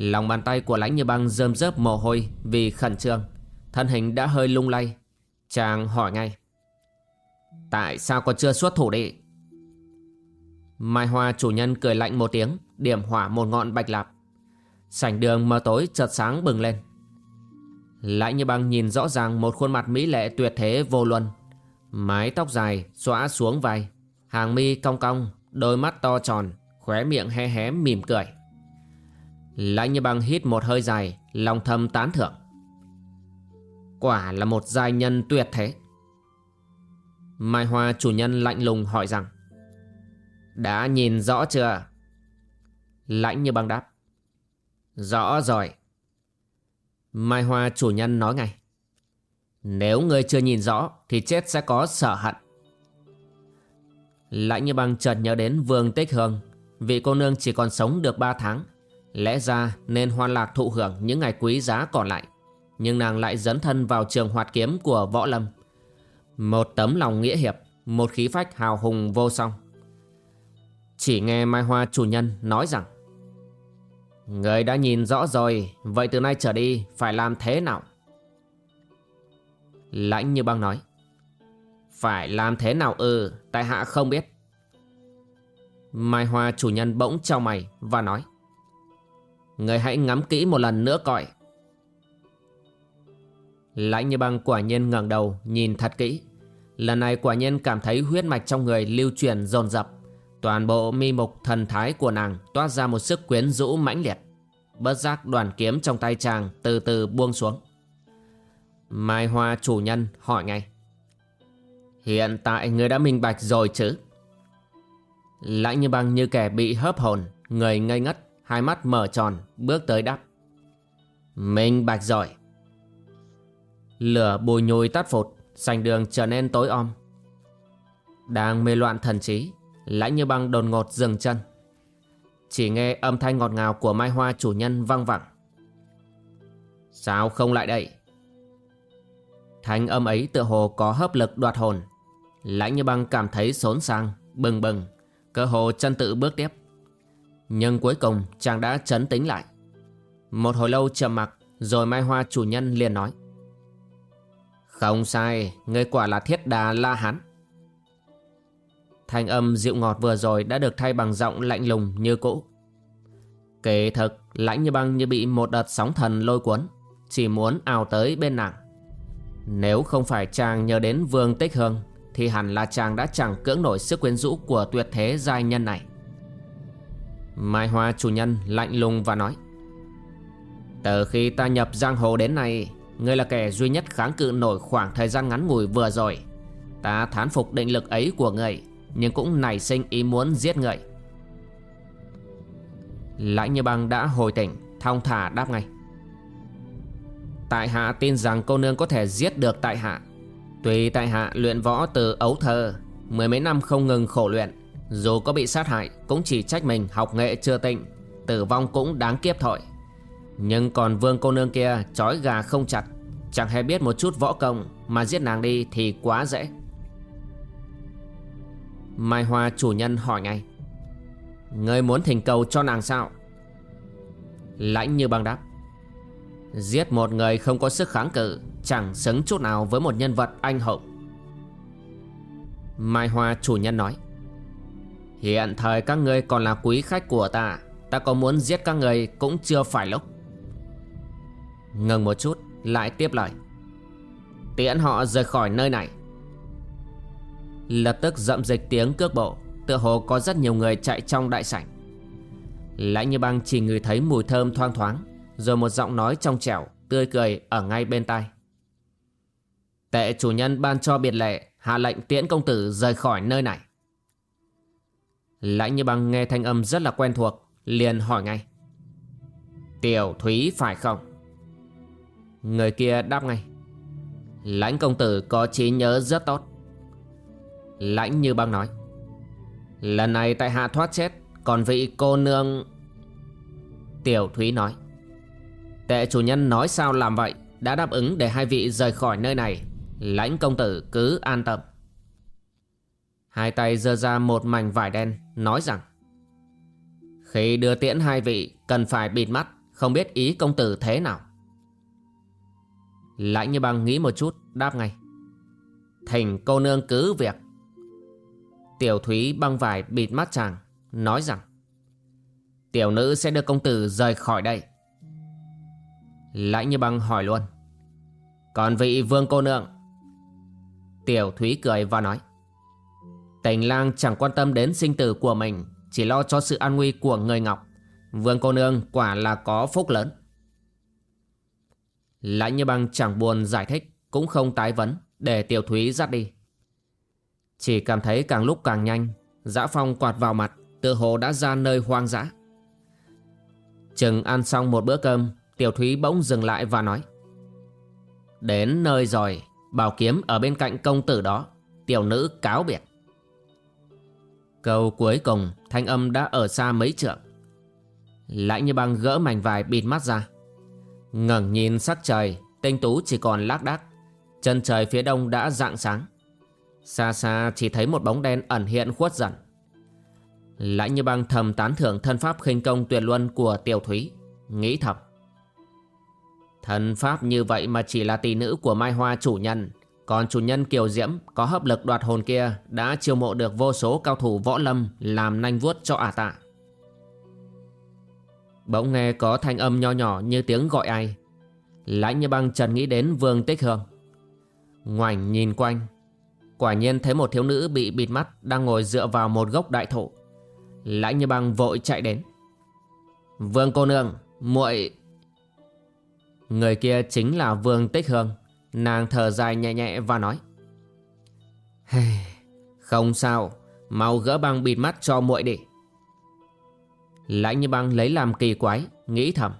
Speaker 1: Lòng bàn tay của lãnh như băng rơm rớp mồ hôi Vì khẩn trương. Thân hình đã hơi lung lay. Chàng hỏi ngay. Tại sao còn chưa xuất thủ đi? Mai Hoa chủ nhân cười lạnh một tiếng, Điểm hỏa một ngọn bạch lạp. Sảnh đường mờ tối chợt sáng bừng lên. Lãnh như băng nhìn rõ ràng Một khuôn mặt mỹ lệ tuyệt thế vô luân. Mái tóc dài xõa xuống vai. Hàng mi cong cong, Đôi mắt to tròn, Khóe miệng hé hé mỉm cười. Lãnh như băng hít một hơi dài, Lòng thầm tán thưởng Quả là một giai nhân tuyệt thế Mai Hoa chủ nhân lạnh lùng hỏi rằng, đã nhìn rõ chưa? Lãnh như băng đáp. Rõ rồi. Mai Hoa chủ nhân nói ngay. Nếu ngươi chưa nhìn rõ thì chết sẽ có sở hận. Lãnh như băng chợt nhớ đến Vương Tích Hương. Vị cô nương chỉ còn sống được 3 tháng. Lẽ ra nên hoan lạc thụ hưởng những ngày quý giá còn lại. Nhưng nàng lại dấn thân vào trường hoạt kiếm của võ lâm. Một tấm lòng nghĩa hiệp, một khí phách hào hùng vô song. Chỉ nghe Mai Hoa chủ nhân nói rằng Người đã nhìn rõ rồi Vậy từ nay trở đi phải làm thế nào Lãnh như băng nói Phải làm thế nào ừ Tại hạ không biết Mai Hoa chủ nhân bỗng trao mày Và nói Người hãy ngắm kỹ một lần nữa coi Lãnh như băng quả nhiên ngẩng đầu Nhìn thật kỹ Lần này quả nhiên cảm thấy huyết mạch trong người lưu truyền dồn dập Toàn bộ mi mục thần thái của nàng toát ra một sức quyến rũ mãnh liệt. Bất giác đoàn kiếm trong tay chàng từ từ buông xuống. Mai Hoa chủ nhân hỏi ngay. Hiện tại người đã minh bạch rồi chứ? Lãnh như băng như kẻ bị hớp hồn, người ngây ngất, hai mắt mở tròn, bước tới đáp. Minh bạch giỏi. Lửa bùi nhùi tắt phụt, sành đường trở nên tối om. Đang mê loạn thần trí, Lãnh như băng đồn ngột dừng chân. Chỉ nghe âm thanh ngọt ngào của mai hoa chủ nhân vang vẳng. Sao không lại đây? Thanh âm ấy tựa hồ có hấp lực đoạt hồn. Lãnh như băng cảm thấy xốn sang Bừng bừng Cơ hồ chân tự bước tiếp. Nhưng cuối cùng chàng đã chấn tĩnh lại Một hồi lâu trầm mặc Rồi mai hoa chủ nhân liền nói Không sai Người quả là thiết đà la hán Thanh âm dịu ngọt vừa rồi đã được thay bằng giọng lạnh lùng như cũ. Kể thực, lãnh như băng như bị một đợt sóng thần lôi cuốn, chỉ muốn ào tới bên nàng. Nếu không phải chàng nhớ đến vương tích hương, thì hẳn là chàng đã chẳng cưỡng nổi sức quyến rũ của tuyệt thế giai nhân này. Mai Hoa chủ nhân lạnh lùng và nói, Từ khi ta nhập giang hồ đến nay, Ngươi là kẻ duy nhất kháng cự nổi khoảng thời gian ngắn ngủi vừa rồi. Ta thán phục định lực ấy của ngươi, nhưng cũng nảy sinh ý muốn giết ngươi. Lãnh như băng đã hồi tỉnh, Thong thả đáp ngay, Tại hạ tin rằng cô nương có thể giết được tại hạ. Tuy tại hạ luyện võ từ ấu thơ, Mười mấy năm không ngừng khổ luyện dù có bị sát hại, Cũng chỉ trách mình học nghệ chưa tịnh, Tử vong cũng đáng kiếp thôi Nhưng còn vương cô nương kia trói gà không chặt, Chẳng hề biết một chút võ công Mà giết nàng đi thì quá dễ. Mai Hoa chủ nhân hỏi ngay người muốn thỉnh cầu cho nàng sao? Lãnh như băng đáp, Giết một người không có sức kháng cự, Chẳng xứng chút nào với một nhân vật anh hùng. Mai Hoa chủ nhân nói Hiện thời các ngươi còn là quý khách của ta. Ta có muốn giết các ngươi cũng chưa phải lúc. Ngừng một chút, Lại tiếp lời. Tiễn họ rời khỏi nơi này. Lập tức dậm dịch tiếng cước bộ, Tựa hồ có rất nhiều người chạy trong đại sảnh. Lãnh như băng chỉ người thấy mùi thơm thoang thoáng, Rồi một giọng nói trong trẻo, Tươi cười ở ngay bên tai. Tệ chủ nhân ban cho biệt lệ, Hạ lệnh tiễn công tử rời khỏi nơi này. Lãnh như băng nghe thanh âm rất là quen thuộc, Liền hỏi ngay. Tiểu Thúy phải không? Người kia đáp ngay. Lãnh công tử có trí nhớ rất tốt. Lãnh như băng nói. Lần này tại hạ thoát chết, Còn vị cô nương Tiểu Thúy nói. Tệ chủ nhân nói sao làm vậy, Đã đáp ứng để hai vị rời khỏi nơi này. Lãnh công tử cứ an tâm. Hai tay giơ ra một mảnh vải đen. Nói rằng, Khi đưa tiễn hai vị, Cần phải bịt mắt, Không biết ý công tử thế nào. Lãnh như băng nghĩ một chút, Đáp ngay Thỉnh cô nương cứ việc. Tiểu Thúy băng vải bịt mắt chàng, Nói rằng, Tiểu nữ sẽ đưa công tử rời khỏi đây. Lãnh như băng hỏi luôn, Còn vị vương cô nương? Tiểu Thúy cười và nói Tình lang chẳng quan tâm đến sinh tử của mình, Chỉ lo cho sự an nguy của người Ngọc. Vương cô nương quả là có phúc lớn. Lãnh như băng chẳng buồn giải thích, Cũng không tái vấn, Để Tiểu Thúy dắt đi. Chỉ cảm thấy càng lúc càng nhanh, Giã phong quạt vào mặt Tự hồ đã ra nơi hoang dã. Chừng ăn xong một bữa cơm, Tiểu Thúy bỗng dừng lại và nói, Đến nơi rồi, Bảo kiếm ở bên cạnh công tử đó, Tiểu nữ cáo biệt. Câu cuối cùng, Thanh âm đã ở xa mấy trượng. Lãnh như băng gỡ mảnh vải bịt mắt ra. Ngẩng nhìn sắc trời, Tinh tú chỉ còn lác đác. Chân trời phía đông đã rạng sáng. Xa xa chỉ thấy một bóng đen ẩn hiện khuất dần. Lãnh như băng thầm tán thưởng thân pháp khinh công tuyệt luân của tiểu thúy. Nghĩ thầm, Thân pháp như vậy mà chỉ là tỷ nữ của Mai Hoa chủ nhân còn chủ nhân Kiều Diễm có hấp lực đoạt hồn kia Đã chiêu mộ được vô số cao thủ võ lâm Làm nanh vuốt cho ả tạ. Bỗng nghe có thanh âm nho nhỏ như tiếng gọi ai. Lãnh như băng trần nghĩ đến Vương Tích Hương. Ngoảnh nhìn quanh, Quả nhiên thấy một thiếu nữ bị bịt mắt Đang ngồi dựa vào một gốc đại thụ. Lãnh như băng vội chạy đến. Vương cô nương, muội, Người kia chính là Vương Tích Hương. Nàng thở dài nhẹ nhẹ và nói. Không sao. Mau gỡ băng bịt mắt cho muội đi. Lãnh như băng lấy làm kỳ quái, Nghĩ thầm.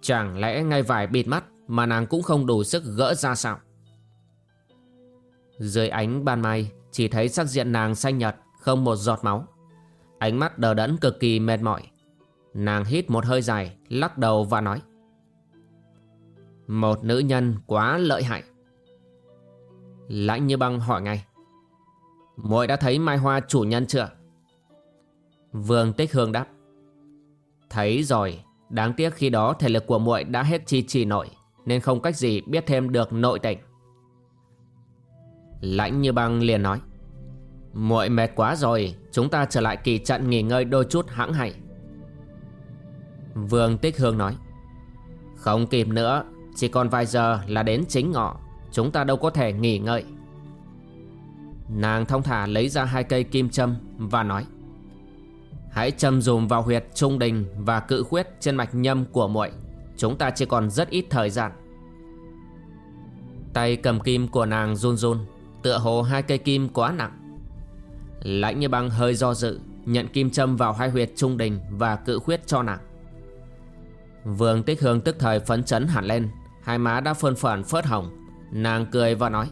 Speaker 1: Chẳng lẽ ngay vải bịt mắt Mà nàng cũng không đủ sức gỡ ra sao? Dưới ánh ban mai, Chỉ thấy sắc diện nàng xanh nhật Không một giọt máu. Ánh mắt đờ đẫn cực kỳ mệt mỏi. Nàng hít một hơi dài, Lắc đầu và nói. Một nữ nhân quá lợi hại. Lãnh như băng hỏi ngay. Muội đã thấy mai hoa chủ nhân chưa? Vương Tích Hương đáp. Thấy rồi, Đáng tiếc khi đó thể lực của muội đã hết chi trì nổi Nên không cách gì biết thêm được nội tình. Lãnh như băng liền nói. Muội mệt quá rồi, Chúng ta trở lại kỳ trận nghỉ ngơi đôi chút hãng hay. Vương Tích Hương nói. Không kịp nữa chỉ còn vài giờ là đến chính ngọ. Chúng ta đâu có thể nghỉ ngơi Nàng thông thả lấy ra hai cây kim châm Và nói, Hãy châm dùm vào huyệt trung đình Và cự khuyết trên mạch nhâm của muội. Chúng ta chỉ còn rất ít thời gian. Tay cầm kim của nàng run run, Tựa hồ hai cây kim quá nặng. Lãnh như băng hơi do dự, Nhận kim châm vào hai huyệt trung đình Và cự khuyết cho nàng. Vương Tích Hương tức thời phấn chấn hẳn lên. Hai má đã phơn phởn phớt hồng. Nàng cười và nói,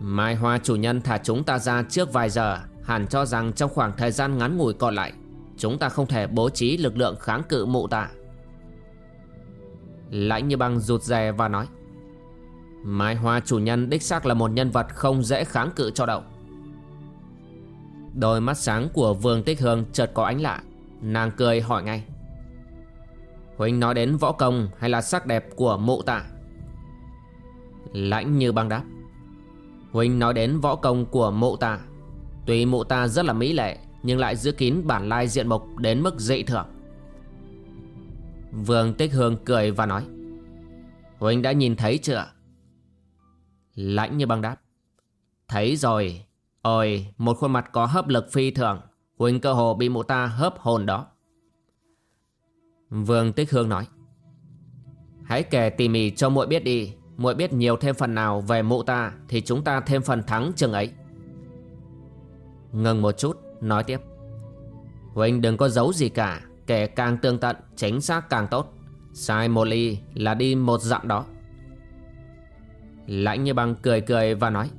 Speaker 1: Mai Hoa chủ nhân thả chúng ta ra trước vài giờ, Hẳn cho rằng trong khoảng thời gian ngắn ngủi còn lại, Chúng ta không thể bố trí lực lượng kháng cự mụ tạ Lãnh như băng rụt rè và nói, Mai Hoa chủ nhân đích xác là một nhân vật không dễ kháng cự cho đậu Đôi mắt sáng của Vương Tích Hương chợt có ánh lạ. Nàng cười hỏi ngay Huynh nói đến võ công hay là sắc đẹp của mụ tả Lãnh như băng đáp. Huynh nói đến võ công của mụ tả Tuy mụ ta rất là mỹ lệ, Nhưng lại giữ kín bản lai diện mục đến mức dị thường Vương Tích Hương cười và nói. Huynh đã nhìn thấy chưa? Lãnh như băng đáp. Thấy rồi. Ôi, một khuôn mặt có hấp lực phi thường. Huynh cơ hồ bị mụ ta hấp hồn đó. Vương Tích Hương nói. Hãy kể tỉ mỉ cho muội biết đi. Muội biết nhiều thêm phần nào về mụ ta, Thì chúng ta thêm phần thắng chừng ấy. Ngừng một chút, nói tiếp. Huynh đừng có giấu gì cả Kể càng tương tận chính xác càng tốt. Sai một ly là đi một dặm đó. Lãnh như băng cười cười và nói.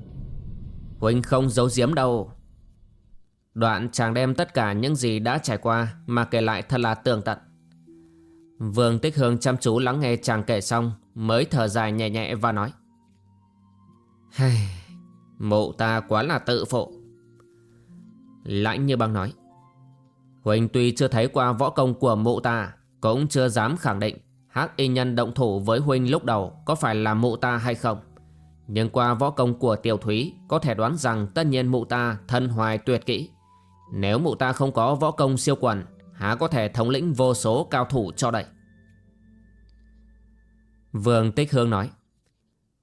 Speaker 1: Huynh không giấu giếm đâu. Đoạn chàng đem tất cả những gì đã trải qua Mà kể lại thật là tường tận. Vương Tích Hương chăm chú lắng nghe chàng kể xong Mới thở dài nhẹ nhẹ và nói. Hây, Mụ ta quá là tự phụ. Lãnh như băng nói. Huỳnh tuy chưa thấy qua võ công của mụ ta Cũng chưa dám khẳng định Hắc y nhân động thủ với Huynh lúc đầu Có phải là mụ ta hay không. Nhưng qua võ công của tiểu thúy Có thể đoán rằng tất nhiên mụ ta thân hoài tuyệt kỹ. Nếu mụ ta không có võ công siêu quần Há có thể thống lĩnh vô số cao thủ cho đậy Vương Tích Hương nói,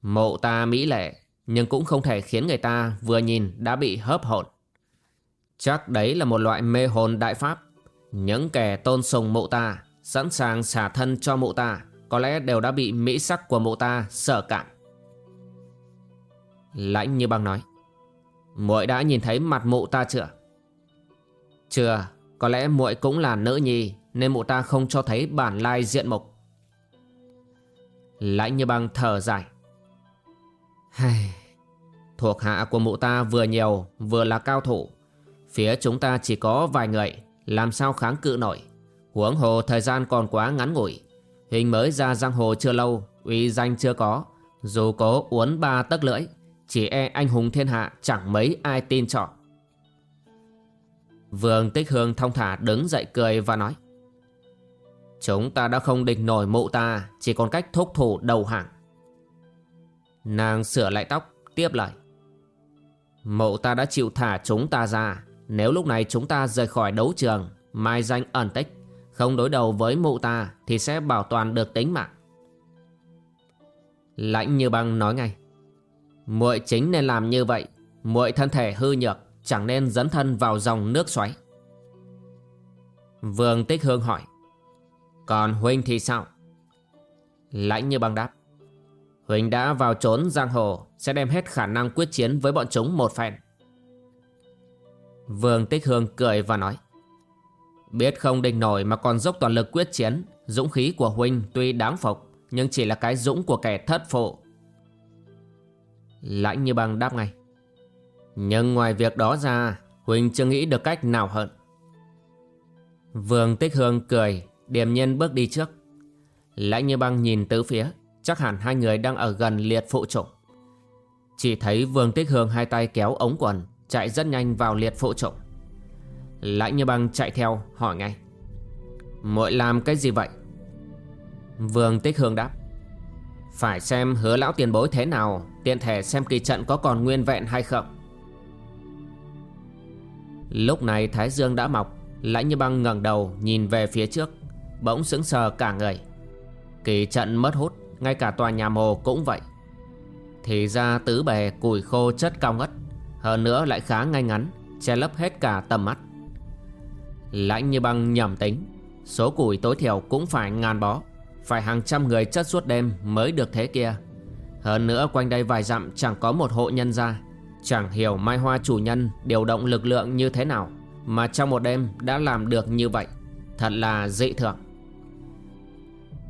Speaker 1: Mộ ta mỹ lệ, Nhưng cũng không thể khiến người ta vừa nhìn đã bị hớp hồn. Chắc đấy là một loại mê hồn đại pháp. Những kẻ tôn sùng mộ ta, Sẵn sàng xả thân cho mộ ta, Có lẽ đều đã bị mỹ sắc của mộ ta sợ cảm Lãnh như băng nói, muội đã nhìn thấy mặt mộ ta chưa? Chưa có lẽ muội cũng là nữ nhi, Nên mụ ta không cho thấy bản lai diện mục. Lãnh như băng thở dài. Hay... Thuộc hạ của mụ ta vừa nhiều, Vừa là cao thủ. Phía chúng ta chỉ có vài người, Làm sao kháng cự nổi? Huống hồ thời gian còn quá ngắn ngủi. Hình mới ra giang hồ chưa lâu, Uy danh chưa có. Dù có uốn ba tấc lưỡi, Chỉ e anh hùng thiên hạ chẳng mấy ai tin chọn Vương Tích Hương thông thả đứng dậy cười và nói, Chúng ta đã không địch nổi mụ ta, Chỉ còn cách thúc thủ đầu hàng. Nàng sửa lại tóc, Tiếp lời Mụ ta đã chịu thả chúng ta ra, Nếu lúc này chúng ta rời khỏi đấu trường, Mai danh ẩn tích, Không đối đầu với mụ ta Thì sẽ bảo toàn được tính mạng. Lãnh như băng nói ngay, muội chính nên làm như vậy, muội thân thể hư nhược Chẳng nên dẫn thân vào dòng nước xoáy. Vương Tích Hương hỏi, Còn Huynh thì sao? Lãnh như băng đáp, Huynh đã vào trốn giang hồ, Sẽ đem hết khả năng quyết chiến với bọn chúng một phen. Vương Tích Hương cười và nói, Biết không địch nổi mà còn dốc toàn lực quyết chiến, Dũng khí của Huynh tuy đáng phục, Nhưng chỉ là cái dũng của kẻ thất phụ. Lãnh như băng đáp ngay nhưng ngoài việc đó ra, Huỳnh chưa nghĩ được cách nào hơn. Vương Tích Hương cười, Điềm nhiên bước đi trước. Lãnh như băng nhìn tứ phía, Chắc hẳn hai người đang ở gần liệt phụ trụng Chỉ thấy Vương Tích Hương hai tay kéo ống quần, Chạy rất nhanh vào liệt phụ trụng Lãnh như băng chạy theo, hỏi ngay. Mội làm cái gì vậy? Vương Tích Hương đáp. Phải xem hứa lão tiền bối thế nào, Tiện thể xem kỳ trận có còn nguyên vẹn hay không. Lúc này Thái Dương đã mọc Lãnh như băng ngẩng đầu nhìn về phía trước, Bỗng sững sờ cả người. Kỳ trận mất hút, Ngay cả tòa nhà mồ cũng vậy. Thì ra tứ bề củi khô chất cao ngất, Hơn nữa lại khá ngay ngắn, Che lấp hết cả tầm mắt. Lãnh như băng nhầm tính, Số củi tối thiểu cũng phải ngàn bó, Phải hàng trăm người chất suốt đêm mới được thế kia. Hơn nữa quanh đây vài dặm chẳng có một hộ nhân gia Chẳng hiểu Mai Hoa chủ nhân điều động lực lượng như thế nào Mà trong một đêm đã làm được như vậy. Thật là dị thường.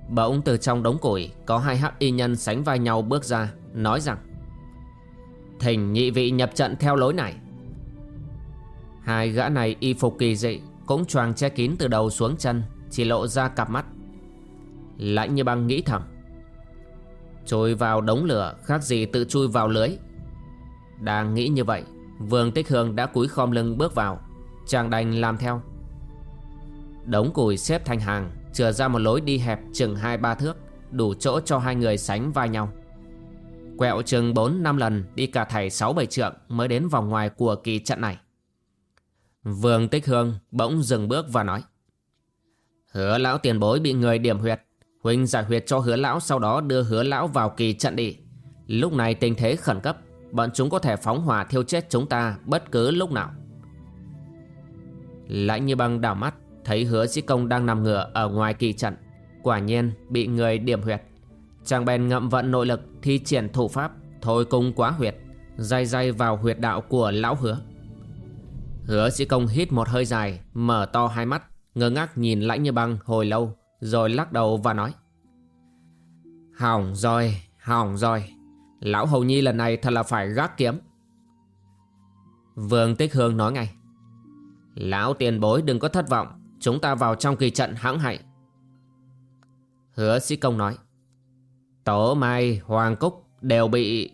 Speaker 1: Bỗng từ trong đống củi Có hai hắc y nhân sánh vai nhau bước ra, Nói rằng, Thỉnh nhị vị nhập trận theo lối này. Hai gã này y phục kỳ dị, Cũng choàng che kín từ đầu xuống chân, Chỉ lộ ra cặp mắt. Lãnh như băng nghĩ thầm Trôi vào đống lửa, khác gì tự chui vào lưới. Đang nghĩ như vậy. Vương Tích Hương đã cúi khom lưng bước vào. Chàng đành làm theo. Đống củi xếp thành hàng, Chừa ra một lối đi hẹp chừng hai ba thước, Đủ chỗ cho hai người sánh vai nhau. Quẹo chừng 4 năm lần, Đi cả thảy 6-7 trượng Mới đến vòng ngoài của kỳ trận này. Vương Tích Hương bỗng dừng bước và nói, Hứa lão tiền bối bị người điểm huyệt. Huynh giải huyệt cho hứa lão, Sau đó đưa hứa lão vào kỳ trận đi. Lúc này tình thế khẩn cấp. Bọn chúng có thể phóng hỏa thiêu chết chúng ta Bất cứ lúc nào. Lãnh như băng đảo mắt Thấy hứa sĩ công đang nằm ngửa ở ngoài kỳ trận Quả nhiên bị người điểm huyệt. Chàng bèn ngậm vận nội lực Thi triển thủ pháp Thôi cung quá huyệt dây dây vào huyệt đạo của lão hứa. Hứa sĩ công hít một hơi dài Mở to hai mắt Ngơ ngác nhìn lãnh như băng hồi lâu Rồi lắc đầu và nói. Hỏng rồi, hỏng rồi. Lão hầu nhi lần này thật là phải gác kiếm. Vương Tích Hương nói ngay. Lão tiền bối đừng có thất vọng Chúng ta vào trong kỳ trận hãng hại. Hứa sĩ công nói. Tố Mai, Hoàng Cúc đều bị...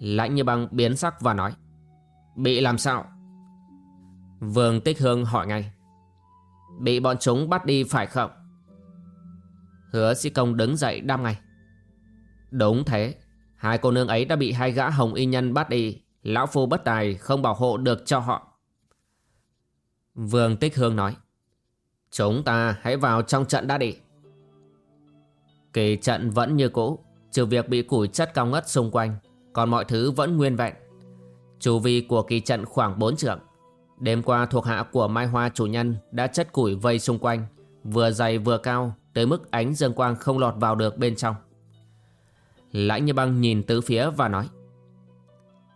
Speaker 1: Lãnh như băng biến sắc và nói. Bị làm sao? Vương Tích Hương hỏi ngay. Bị bọn chúng bắt đi phải không? Hứa sĩ công đứng dậy đam ngay. Đúng thế. Hai cô nương ấy đã bị hai gã hồng y nhân bắt đi. Lão Phu bất tài, không bảo hộ được cho họ. Vương Tích Hương nói, Chúng ta hãy vào trong trận đã đi. Kỳ trận vẫn như cũ, Trừ việc bị củi chất cao ngất xung quanh, Còn mọi thứ vẫn nguyên vẹn. Chu vi của kỳ trận khoảng 4 trượng. Đêm qua thuộc hạ của Mai Hoa chủ nhân Đã chất củi vây xung quanh, Vừa dày vừa cao, Tới mức ánh dương quang không lọt vào được bên trong. Lãnh như băng nhìn tứ phía và nói,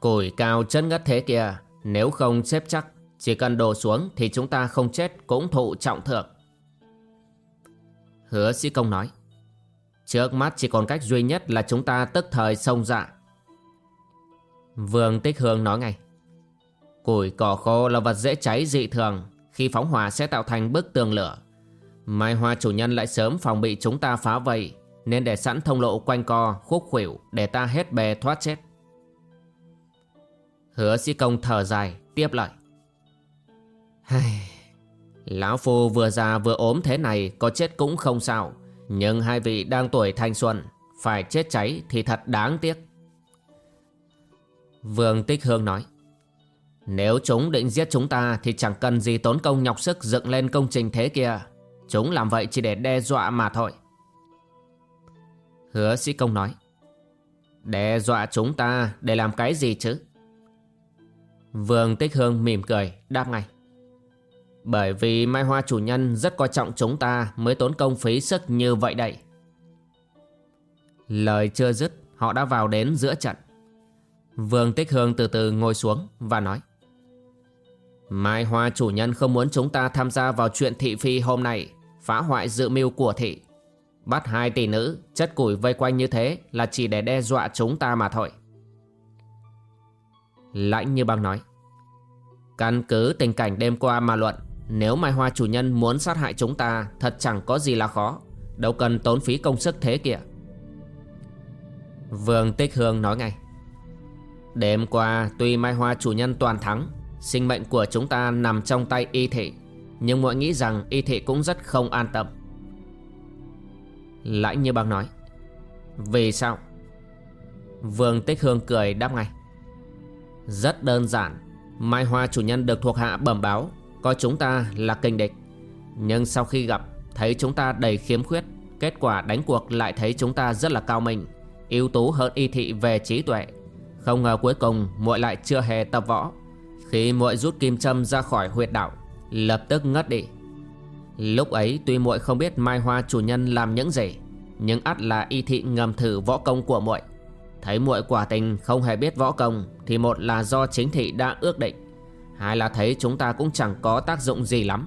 Speaker 1: Củi cao chân ngất thế kìa Nếu không xếp chắc, Chỉ cần đổ xuống thì chúng ta không chết Cũng thụ trọng thượng Hứa sĩ công nói, Trước mắt chỉ còn cách duy nhất là chúng ta tức thời xông dạ. Vương Tích Hương nói ngay, Củi cỏ khô là vật dễ cháy dị thường, Khi phóng hỏa sẽ tạo thành bức tường lửa. Mai Hoa chủ nhân lại sớm phòng bị chúng ta phá vây nên để sẵn thông lộ quanh co, khúc khuỷu Để ta hết bề thoát chết. Hứa sĩ công thở dài, tiếp lại Lão Phu vừa già vừa ốm thế này, Có chết cũng không sao. Nhưng hai vị đang tuổi thanh xuân, Phải chết cháy thì thật đáng tiếc. Vương Tích Hương nói, Nếu chúng định giết chúng ta Thì chẳng cần gì tốn công nhọc sức dựng lên công trình thế kia. Chúng làm vậy chỉ để đe dọa mà thôi. Hứa sĩ công nói. Đe dọa chúng ta để làm cái gì chứ? Vương Tích Hương mỉm cười, đáp ngay. Bởi vì Mai Hoa chủ nhân rất coi trọng chúng ta Mới tốn công phí sức như vậy đây. Lời chưa dứt, Họ đã vào đến giữa trận. Vương Tích Hương từ từ ngồi xuống và nói. Mai Hoa chủ nhân không muốn chúng ta tham gia vào chuyện thị phi hôm nay, Phá hoại dự mưu của thị. Bắt hai tỷ nữ, chất củi vây quanh như thế Là chỉ để đe dọa chúng ta mà thôi. Lãnh như băng nói, Căn cứ tình cảnh đêm qua mà luận, Nếu Mai Hoa chủ nhân muốn sát hại chúng ta, Thật chẳng có gì là khó, Đâu cần tốn phí công sức thế kìa. Vương Tích Hương nói ngay, Đêm qua, tuy Mai Hoa chủ nhân toàn thắng, Sinh mệnh của chúng ta nằm trong tay y thị, Nhưng mọi nghĩ rằng y thị cũng rất không an tâm. Lãnh như băng nói. Vì sao? Vương Tích Hương cười đáp ngay. Rất đơn giản. Mai Hoa chủ nhân được thuộc hạ bẩm báo Coi chúng ta là kình địch. Nhưng sau khi gặp, Thấy chúng ta đầy khiếm khuyết, Kết quả đánh cuộc lại thấy chúng ta rất là cao minh, ưu tú hơn y thị về trí tuệ. Không ngờ cuối cùng muội lại chưa hề tập võ. Khi muội rút kim châm ra khỏi huyệt đạo, Lập tức ngất đi. Lúc ấy tuy muội không biết Mai Hoa chủ nhân làm những gì, Nhưng ắt là y thị ngầm thử võ công của muội. Thấy muội quả tình không hề biết võ công, Thì một là do chính thị đã ước định, Hai là thấy chúng ta cũng chẳng có tác dụng gì lắm.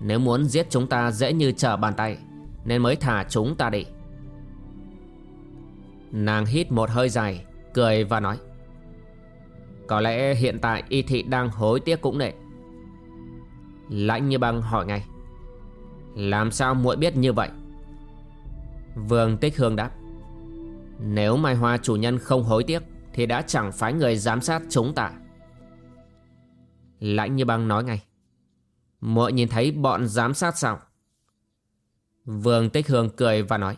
Speaker 1: Nếu muốn giết chúng ta dễ như trở bàn tay, Nên mới thả chúng ta đi. Nàng hít một hơi dài, Cười và nói, Có lẽ hiện tại y thị đang hối tiếc cũng nệ. Lãnh như băng hỏi ngay làm sao muội biết như vậy? Vương Tích Hương đáp. Nếu Mai Hoa chủ nhân không hối tiếc, Thì đã chẳng phái người giám sát chúng ta. Lãnh như băng nói ngay. Muội nhìn thấy bọn giám sát sao? Vương Tích Hương cười và nói.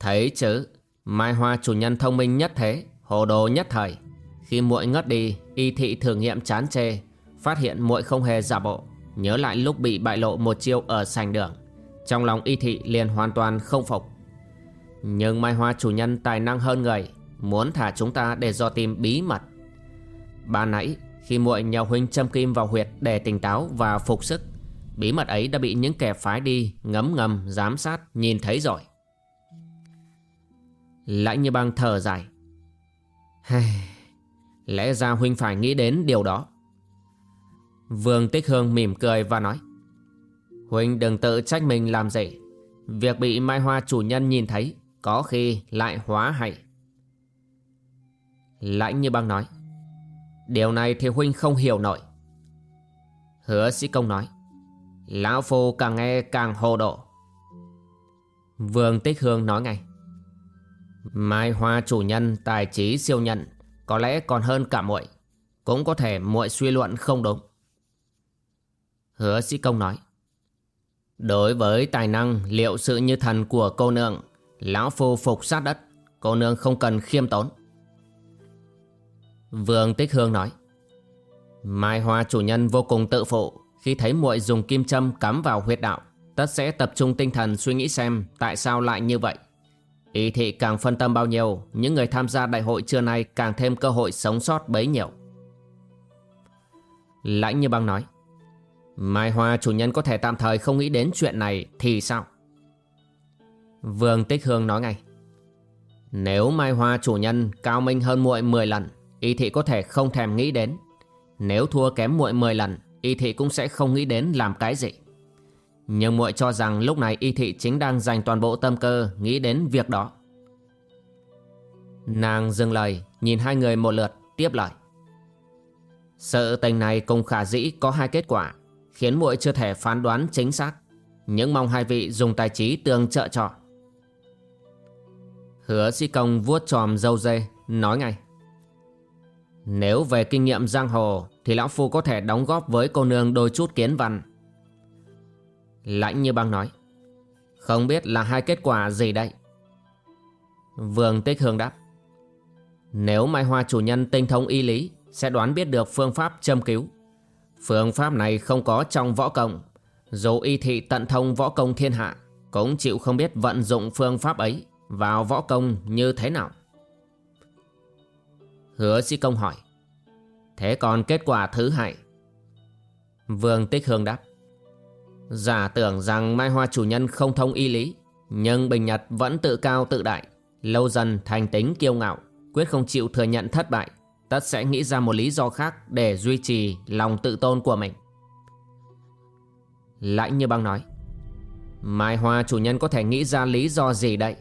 Speaker 1: Thấy chứ, Mai Hoa chủ nhân thông minh nhất thế, Hồ đồ nhất thời. Khi muội ngất đi, Y thị thử nghiệm chán chê, Phát hiện muội không hề giả bộ. Nhớ lại lúc bị bại lộ một chiêu ở sành đường. Trong lòng y thị liền hoàn toàn không phục. Nhưng Mai Hoa chủ nhân tài năng hơn người, Muốn thả chúng ta để do tìm bí mật. Ban nãy, khi muội nhờ huynh châm kim vào huyệt để tỉnh táo và phục sức, Bí mật ấy đã bị những kẻ phái đi Ngấm ngầm giám sát nhìn thấy rồi. Lãnh như băng thở dài. Lẽ ra huynh phải nghĩ đến điều đó. Vương Tích Hương mỉm cười và nói, Huynh đừng tự trách mình làm gì Việc bị Mai Hoa chủ nhân nhìn thấy Có khi lại hóa hại. Lãnh như băng nói, Điều này thì Huynh không hiểu nổi. Hứa sĩ công nói, Lão Phu càng nghe càng hồ độ. Vương Tích Hương nói ngay, Mai Hoa chủ nhân tài trí siêu nhận Có lẽ còn hơn cả muội, Cũng có thể muội suy luận không đúng. Hứa sĩ công nói. Đối với tài năng, liệu sự như thần của cô nương, Lão phu phục sát đất, Cô nương không cần khiêm tốn. Vương Tích Hương nói. Mai Hoa chủ nhân vô cùng tự phụ, Khi thấy muội dùng kim châm cắm vào huyệt đạo, Tất sẽ tập trung tinh thần suy nghĩ xem Tại sao lại như vậy. Ý thị càng phân tâm bao nhiêu, Những người tham gia đại hội trưa nay Càng thêm cơ hội sống sót bấy nhiều Lãnh như băng nói. Mai Hoa chủ nhân có thể tạm thời không nghĩ đến chuyện này thì sao? Vương Tích Hương nói ngay. Nếu Mai Hoa chủ nhân cao minh hơn muội 10 lần, y thị có thể không thèm nghĩ đến. Nếu thua kém muội 10 lần, y thị cũng sẽ không nghĩ đến làm cái gì. Nhưng muội cho rằng lúc này y thị chính đang dành toàn bộ tâm cơ nghĩ đến việc đó. Nàng dừng lời, nhìn hai người một lượt, tiếp lời. Sự tình này cùng khả dĩ có hai kết quả khiến muội chưa thể phán đoán chính xác. Nhưng mong hai vị dùng tài trí tương trợ cho. Hứa sĩ công vuốt tròm dâu dê nói ngay. Nếu về kinh nghiệm giang hồ, thì lão phu có thể đóng góp với cô nương đôi chút kiến văn. Lãnh như băng nói. Không biết là hai kết quả gì đây? Vương tích hương đáp. Nếu mai hoa chủ nhân tinh thông y lý, sẽ đoán biết được phương pháp châm cứu. Phương pháp này không có trong võ công. Dù y thị tận thông võ công thiên hạ, Cũng chịu không biết vận dụng phương pháp ấy Vào võ công như thế nào. Hứa sĩ công hỏi, Thế còn kết quả thứ hai? Vương Tích Hương đáp, Giả tưởng rằng Mai Hoa chủ nhân không thông y lý, Nhưng Bình Nhật vẫn tự cao tự đại, Lâu dần thành tính kiêu ngạo, Quyết không chịu thừa nhận thất bại tất sẽ nghĩ ra một lý do khác để duy trì lòng tự tôn của mình. Lãnh như băng nói Mai Hoa chủ nhân có thể nghĩ ra lý do gì đây?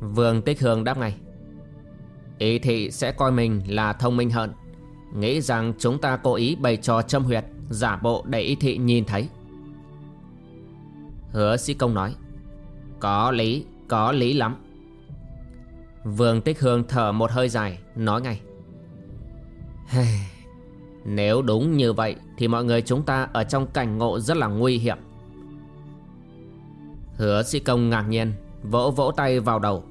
Speaker 1: Vương Tích Hương đáp ngay Ý thị sẽ coi mình là thông minh hơn Nghĩ rằng chúng ta cố ý bày trò châm huyệt Giả bộ để ý thị nhìn thấy Hứa sĩ công nói Có lý, có lý lắm Vương Tích Hương thở một hơi dài, Nói ngay. Nếu đúng như vậy Thì mọi người chúng ta ở trong cảnh ngộ rất là nguy hiểm. Hứa sĩ công ngạc nhiên, Vỗ vỗ tay vào đầu.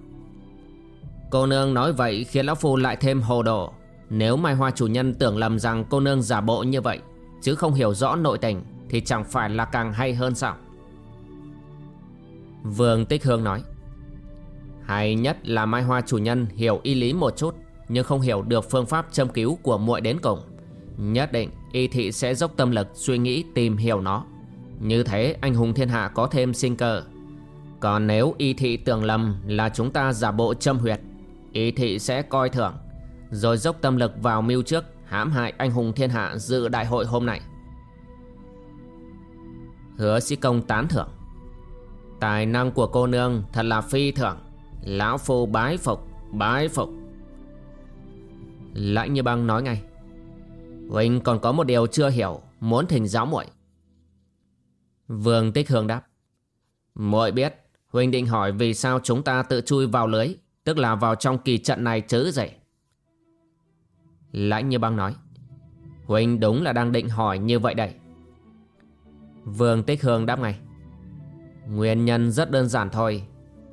Speaker 1: Cô nương nói vậy khiến Lão Phu lại thêm hồ đồ. Nếu Mai Hoa chủ nhân tưởng lầm rằng cô nương giả bộ như vậy, Chứ không hiểu rõ nội tình, Thì chẳng phải là càng hay hơn sao? Vương Tích Hương nói hay nhất là Mai Hoa chủ nhân hiểu y lý một chút, Nhưng không hiểu được phương pháp châm cứu của muội đến cùng. Nhất định y thị sẽ dốc tâm lực suy nghĩ tìm hiểu nó. Như thế, anh hùng thiên hạ có thêm sinh cơ. Còn nếu y thị tưởng lầm là chúng ta giả bộ châm huyệt, Y thị sẽ coi thường. Rồi dốc tâm lực vào mưu trước, hãm hại anh hùng thiên hạ dự đại hội hôm nay. Hứa sĩ công tán thưởng. Tài năng của cô nương thật là phi thường. Lão Phu bái phục Bái phục. Lãnh như băng nói ngay Huynh còn có một điều chưa hiểu, Muốn thỉnh giáo muội. Vương Tích Hương đáp, muội biết Huynh định hỏi vì sao chúng ta tự chui vào lưới, Tức là vào trong kỳ trận này chứ gì? Lãnh như băng nói Huynh đúng là đang định hỏi như vậy đây. Vương Tích Hương đáp ngay, Nguyên nhân rất đơn giản thôi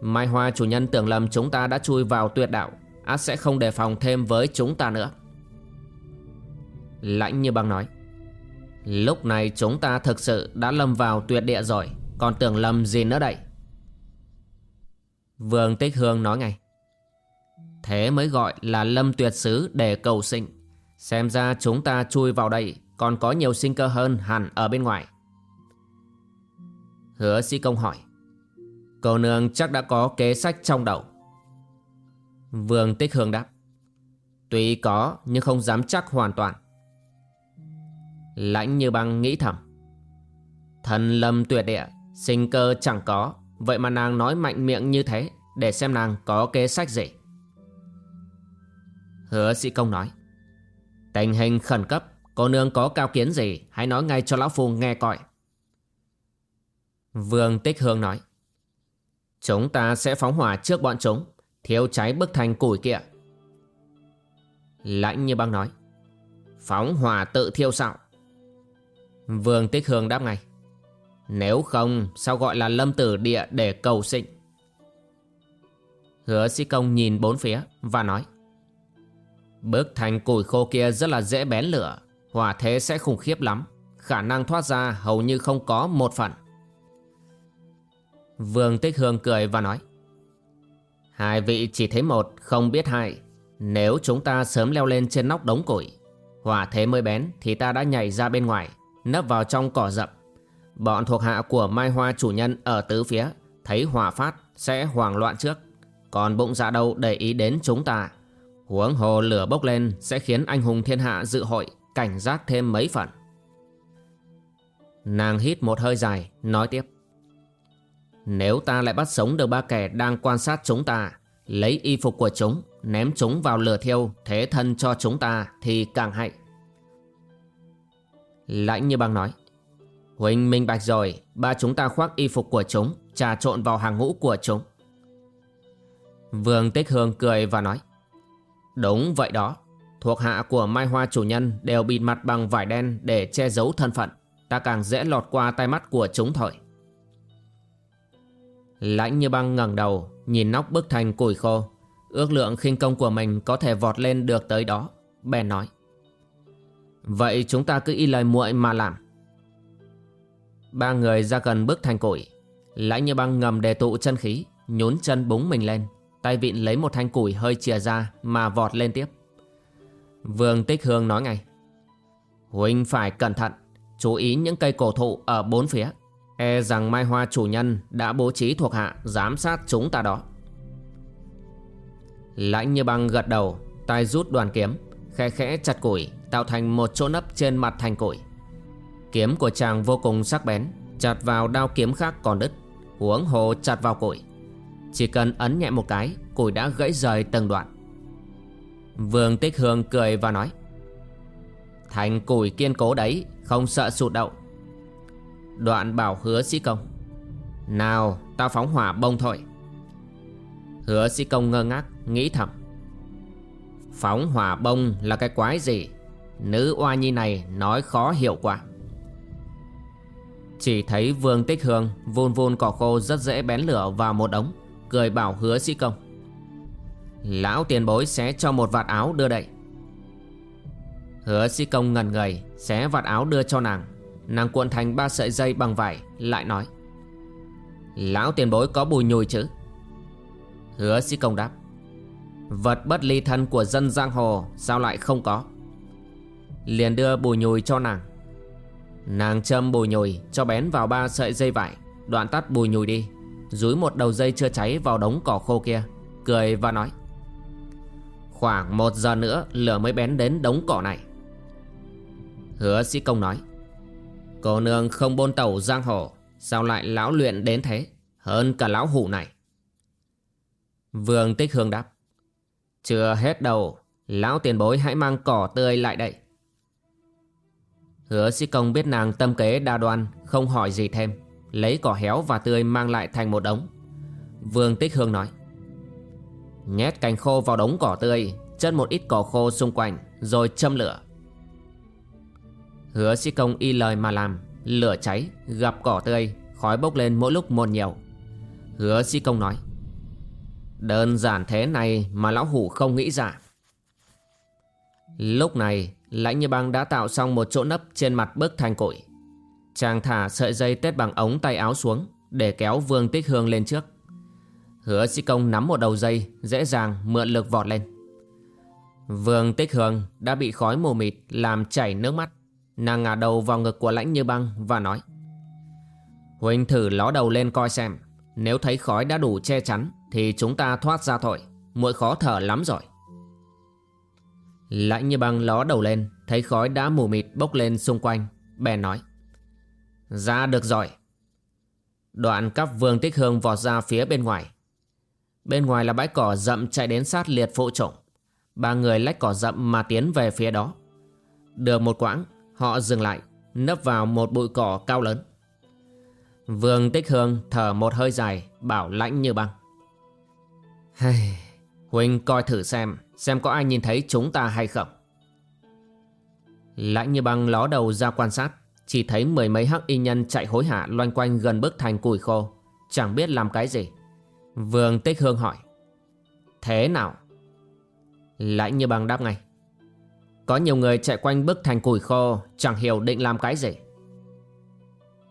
Speaker 1: Mai Hoa chủ nhân tưởng lầm chúng ta đã chui vào tuyệt đạo, át sẽ không đề phòng thêm với chúng ta nữa. Lãnh như băng nói, Lúc này chúng ta thực sự đã lâm vào tuyệt địa rồi, Còn tưởng lầm gì nữa đây? Vương Tích Hương nói ngay, Thế mới gọi là lâm tuyệt sứ để cầu sinh. Xem ra chúng ta chui vào đây Còn có nhiều sinh cơ hơn hẳn ở bên ngoài. Hứa sĩ công hỏi Cô nương chắc đã có kế sách trong đầu. Vương Tích Hương đáp, Tuy có, nhưng không dám chắc hoàn toàn. Lãnh như băng nghĩ thầm, Thần lâm tuyệt địa, Sinh cơ chẳng có, Vậy mà nàng nói mạnh miệng như thế Để xem nàng có kế sách gì. Hứa sĩ công nói, Tình hình khẩn cấp, Cô nương có cao kiến gì, Hãy nói ngay cho lão phu nghe coi. Vương Tích Hương nói Chúng ta sẽ phóng hỏa trước bọn chúng. Thiêu cháy bức thành củi kia. Lãnh như băng nói. Phóng hỏa tự thiêu sao? Vương Tích Hương đáp ngay. Nếu không, sao gọi là lâm tử địa để cầu sinh? Hứa sĩ công nhìn bốn phía và nói. Bức thành củi khô kia rất là dễ bén lửa. Hỏa thế sẽ khủng khiếp lắm. Khả năng thoát ra hầu như không có một phần. Vương Tích Hương cười và nói, Hai vị chỉ thấy một, không biết hai. Nếu chúng ta sớm leo lên trên nóc đống củi, Hỏa thế mới bén thì ta đã nhảy ra bên ngoài, Nấp vào trong cỏ rậm. Bọn thuộc hạ của Mai Hoa chủ nhân ở tứ phía Thấy hỏa phát sẽ hoảng loạn trước, Còn bụng dạ đâu để ý đến chúng ta. Huống hồ lửa bốc lên sẽ khiến anh hùng thiên hạ dự hội Cảnh giác thêm mấy phần. Nàng hít một hơi dài, Nói tiếp nếu ta lại bắt sống được ba kẻ đang quan sát chúng ta, Lấy y phục của chúng, Ném chúng vào lửa thiêu, Thế thân cho chúng ta Thì càng hay Lãnh như băng nói, Huỳnh minh bạch rồi, Ba chúng ta khoác y phục của chúng, Trà trộn vào hàng ngũ của chúng. Vương Tích Hương cười và nói, Đúng vậy đó, Thuộc hạ của Mai Hoa chủ nhân Đều bịt mặt bằng vải đen Để che giấu thân phận, Ta càng dễ lọt qua tay mắt của chúng thôi. Lãnh như băng ngẩng đầu, Nhìn nóc bức thành củi khô. Ước lượng khinh công của mình có thể vọt lên được tới đó, Bèn nói. Vậy chúng ta cứ y lời muội mà làm. Ba người ra gần bức thành củi. Lãnh như băng ngầm đề tụ chân khí, Nhún chân búng mình lên. Tay vịn lấy một thanh củi hơi chìa ra Mà vọt lên tiếp. Vương Tích Hương nói ngay. Huynh phải cẩn thận, Chú ý những cây cổ thụ ở bốn phía. E rằng Mai Hoa chủ nhân đã bố trí thuộc hạ giám sát chúng ta đó. Lãnh như băng gật đầu, tay rút đoàn kiếm Khẽ khẽ chặt củi, Tạo thành một chỗ nấp trên mặt thành củi. Kiếm của chàng vô cùng sắc bén, Chặt vào đao kiếm khác còn đứt, Huống hồ chặt vào củi. Chỉ cần ấn nhẹ một cái, Củi đã gãy rời từng đoạn. Vương Tích Hương cười và nói, Thành củi kiên cố đấy, Không sợ sụt đậu. Đoạn bảo hứa sĩ công. Nào ta phóng hỏa bông thôi. Hứa sĩ công ngơ ngác, Nghĩ thầm. Phóng hỏa bông là cái quái gì? Nữ oa nhi này nói khó hiểu quá. Chỉ thấy vương tích hương Vun vun cỏ khô rất dễ bén lửa vào một ống Cười bảo hứa sĩ công. Lão tiền bối sẽ cho một vạt áo đưa đây. Hứa sĩ công ngần người, Xé vạt áo đưa cho nàng. Nàng cuộn thành ba sợi dây bằng vải, Lại nói. Lão tiền bối có bùi nhùi chứ? Hứa sĩ công đáp. Vật bất ly thân của dân giang hồ Sao lại không có? Liền đưa bùi nhùi cho nàng. Nàng châm bùi nhùi Cho bén vào ba sợi dây vải, Đoạn tắt bùi nhùi đi, rúi một đầu dây chưa cháy vào đống cỏ khô kia, Cười và nói. Khoảng một giờ nữa Lửa mới bén đến đống cỏ này. Hứa sĩ công nói. Cô nương không bôn tẩu giang hồ Sao lại lão luyện đến thế? Hơn cả lão hủ này. Vương Tích Hương đáp Chưa hết đầu, Lão tiền bối hãy mang cỏ tươi lại đây. Hứa sĩ công biết nàng tâm kế đa đoan Không hỏi gì thêm Lấy cỏ héo và tươi mang lại thành một đống. Vương Tích Hương nói Nhét cành khô vào đống cỏ tươi Chất một ít cỏ khô xung quanh Rồi châm lửa. Hứa sĩ công y lời mà làm, Lửa cháy, gặp cỏ tươi, Khói bốc lên mỗi lúc một nhiều. Hứa sĩ công nói, Đơn giản thế này mà lão hủ không nghĩ ra. Lúc này, Lãnh như băng đã tạo xong một chỗ nấp trên mặt bức thành cội Chàng thả sợi dây tết bằng ống tay áo xuống Để kéo vương tích hương lên trước. Hứa sĩ công nắm một đầu dây, Dễ dàng mượn lực vọt lên. Vương tích hương đã bị khói mù mịt Làm chảy nước mắt. Nàng ngả đầu vào ngực của lãnh như băng Và nói, Huynh thử ló đầu lên coi xem. Nếu thấy khói đã đủ che chắn Thì chúng ta thoát ra thôi. Muội khó thở lắm rồi. Lãnh như băng ló đầu lên, Thấy khói đã mù mịt bốc lên xung quanh. Bèn nói, Ra được rồi. Đoạn cắp vương tích hương vọt ra phía bên ngoài. Bên ngoài là bãi cỏ rậm chạy đến sát liệt phụ trộm Ba người lách cỏ rậm mà tiến về phía đó. Được một quãng Họ dừng lại Nấp vào một bụi cỏ cao lớn. Vương tích hương thở một hơi dài Bảo lãnh như băng. Hey, Huynh coi thử xem Xem có ai nhìn thấy chúng ta hay không. Lãnh như băng ló đầu ra quan sát Chỉ thấy mười mấy hắc y nhân chạy hối hả loanh quanh gần bức thành củi khô Chẳng biết làm cái gì. Vương Tích Hương hỏi Thế nào? Lãnh như băng đáp ngay có nhiều người chạy quanh bức thành củi khô Chẳng hiểu định làm cái gì.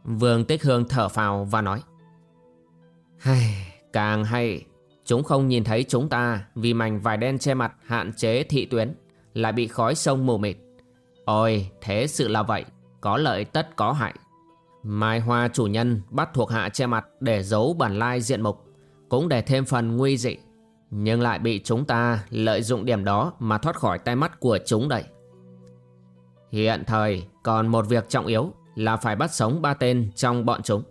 Speaker 1: Vương Tích Hương thở phào và nói Hay, Càng hay Chúng không nhìn thấy chúng ta Vì mảnh vải đen che mặt hạn chế thị tuyến Lại bị khói sông mù mịt. Ôi thế sự là vậy Có lợi tất có hại. Mai Hoa chủ nhân bắt thuộc hạ che mặt Để giấu bản lai diện mục Cũng để thêm phần nguy dị. Nhưng lại bị chúng ta lợi dụng điểm đó Mà thoát khỏi tay mắt của chúng đây. Hiện thời còn một việc trọng yếu Là phải bắt sống ba tên trong bọn chúng.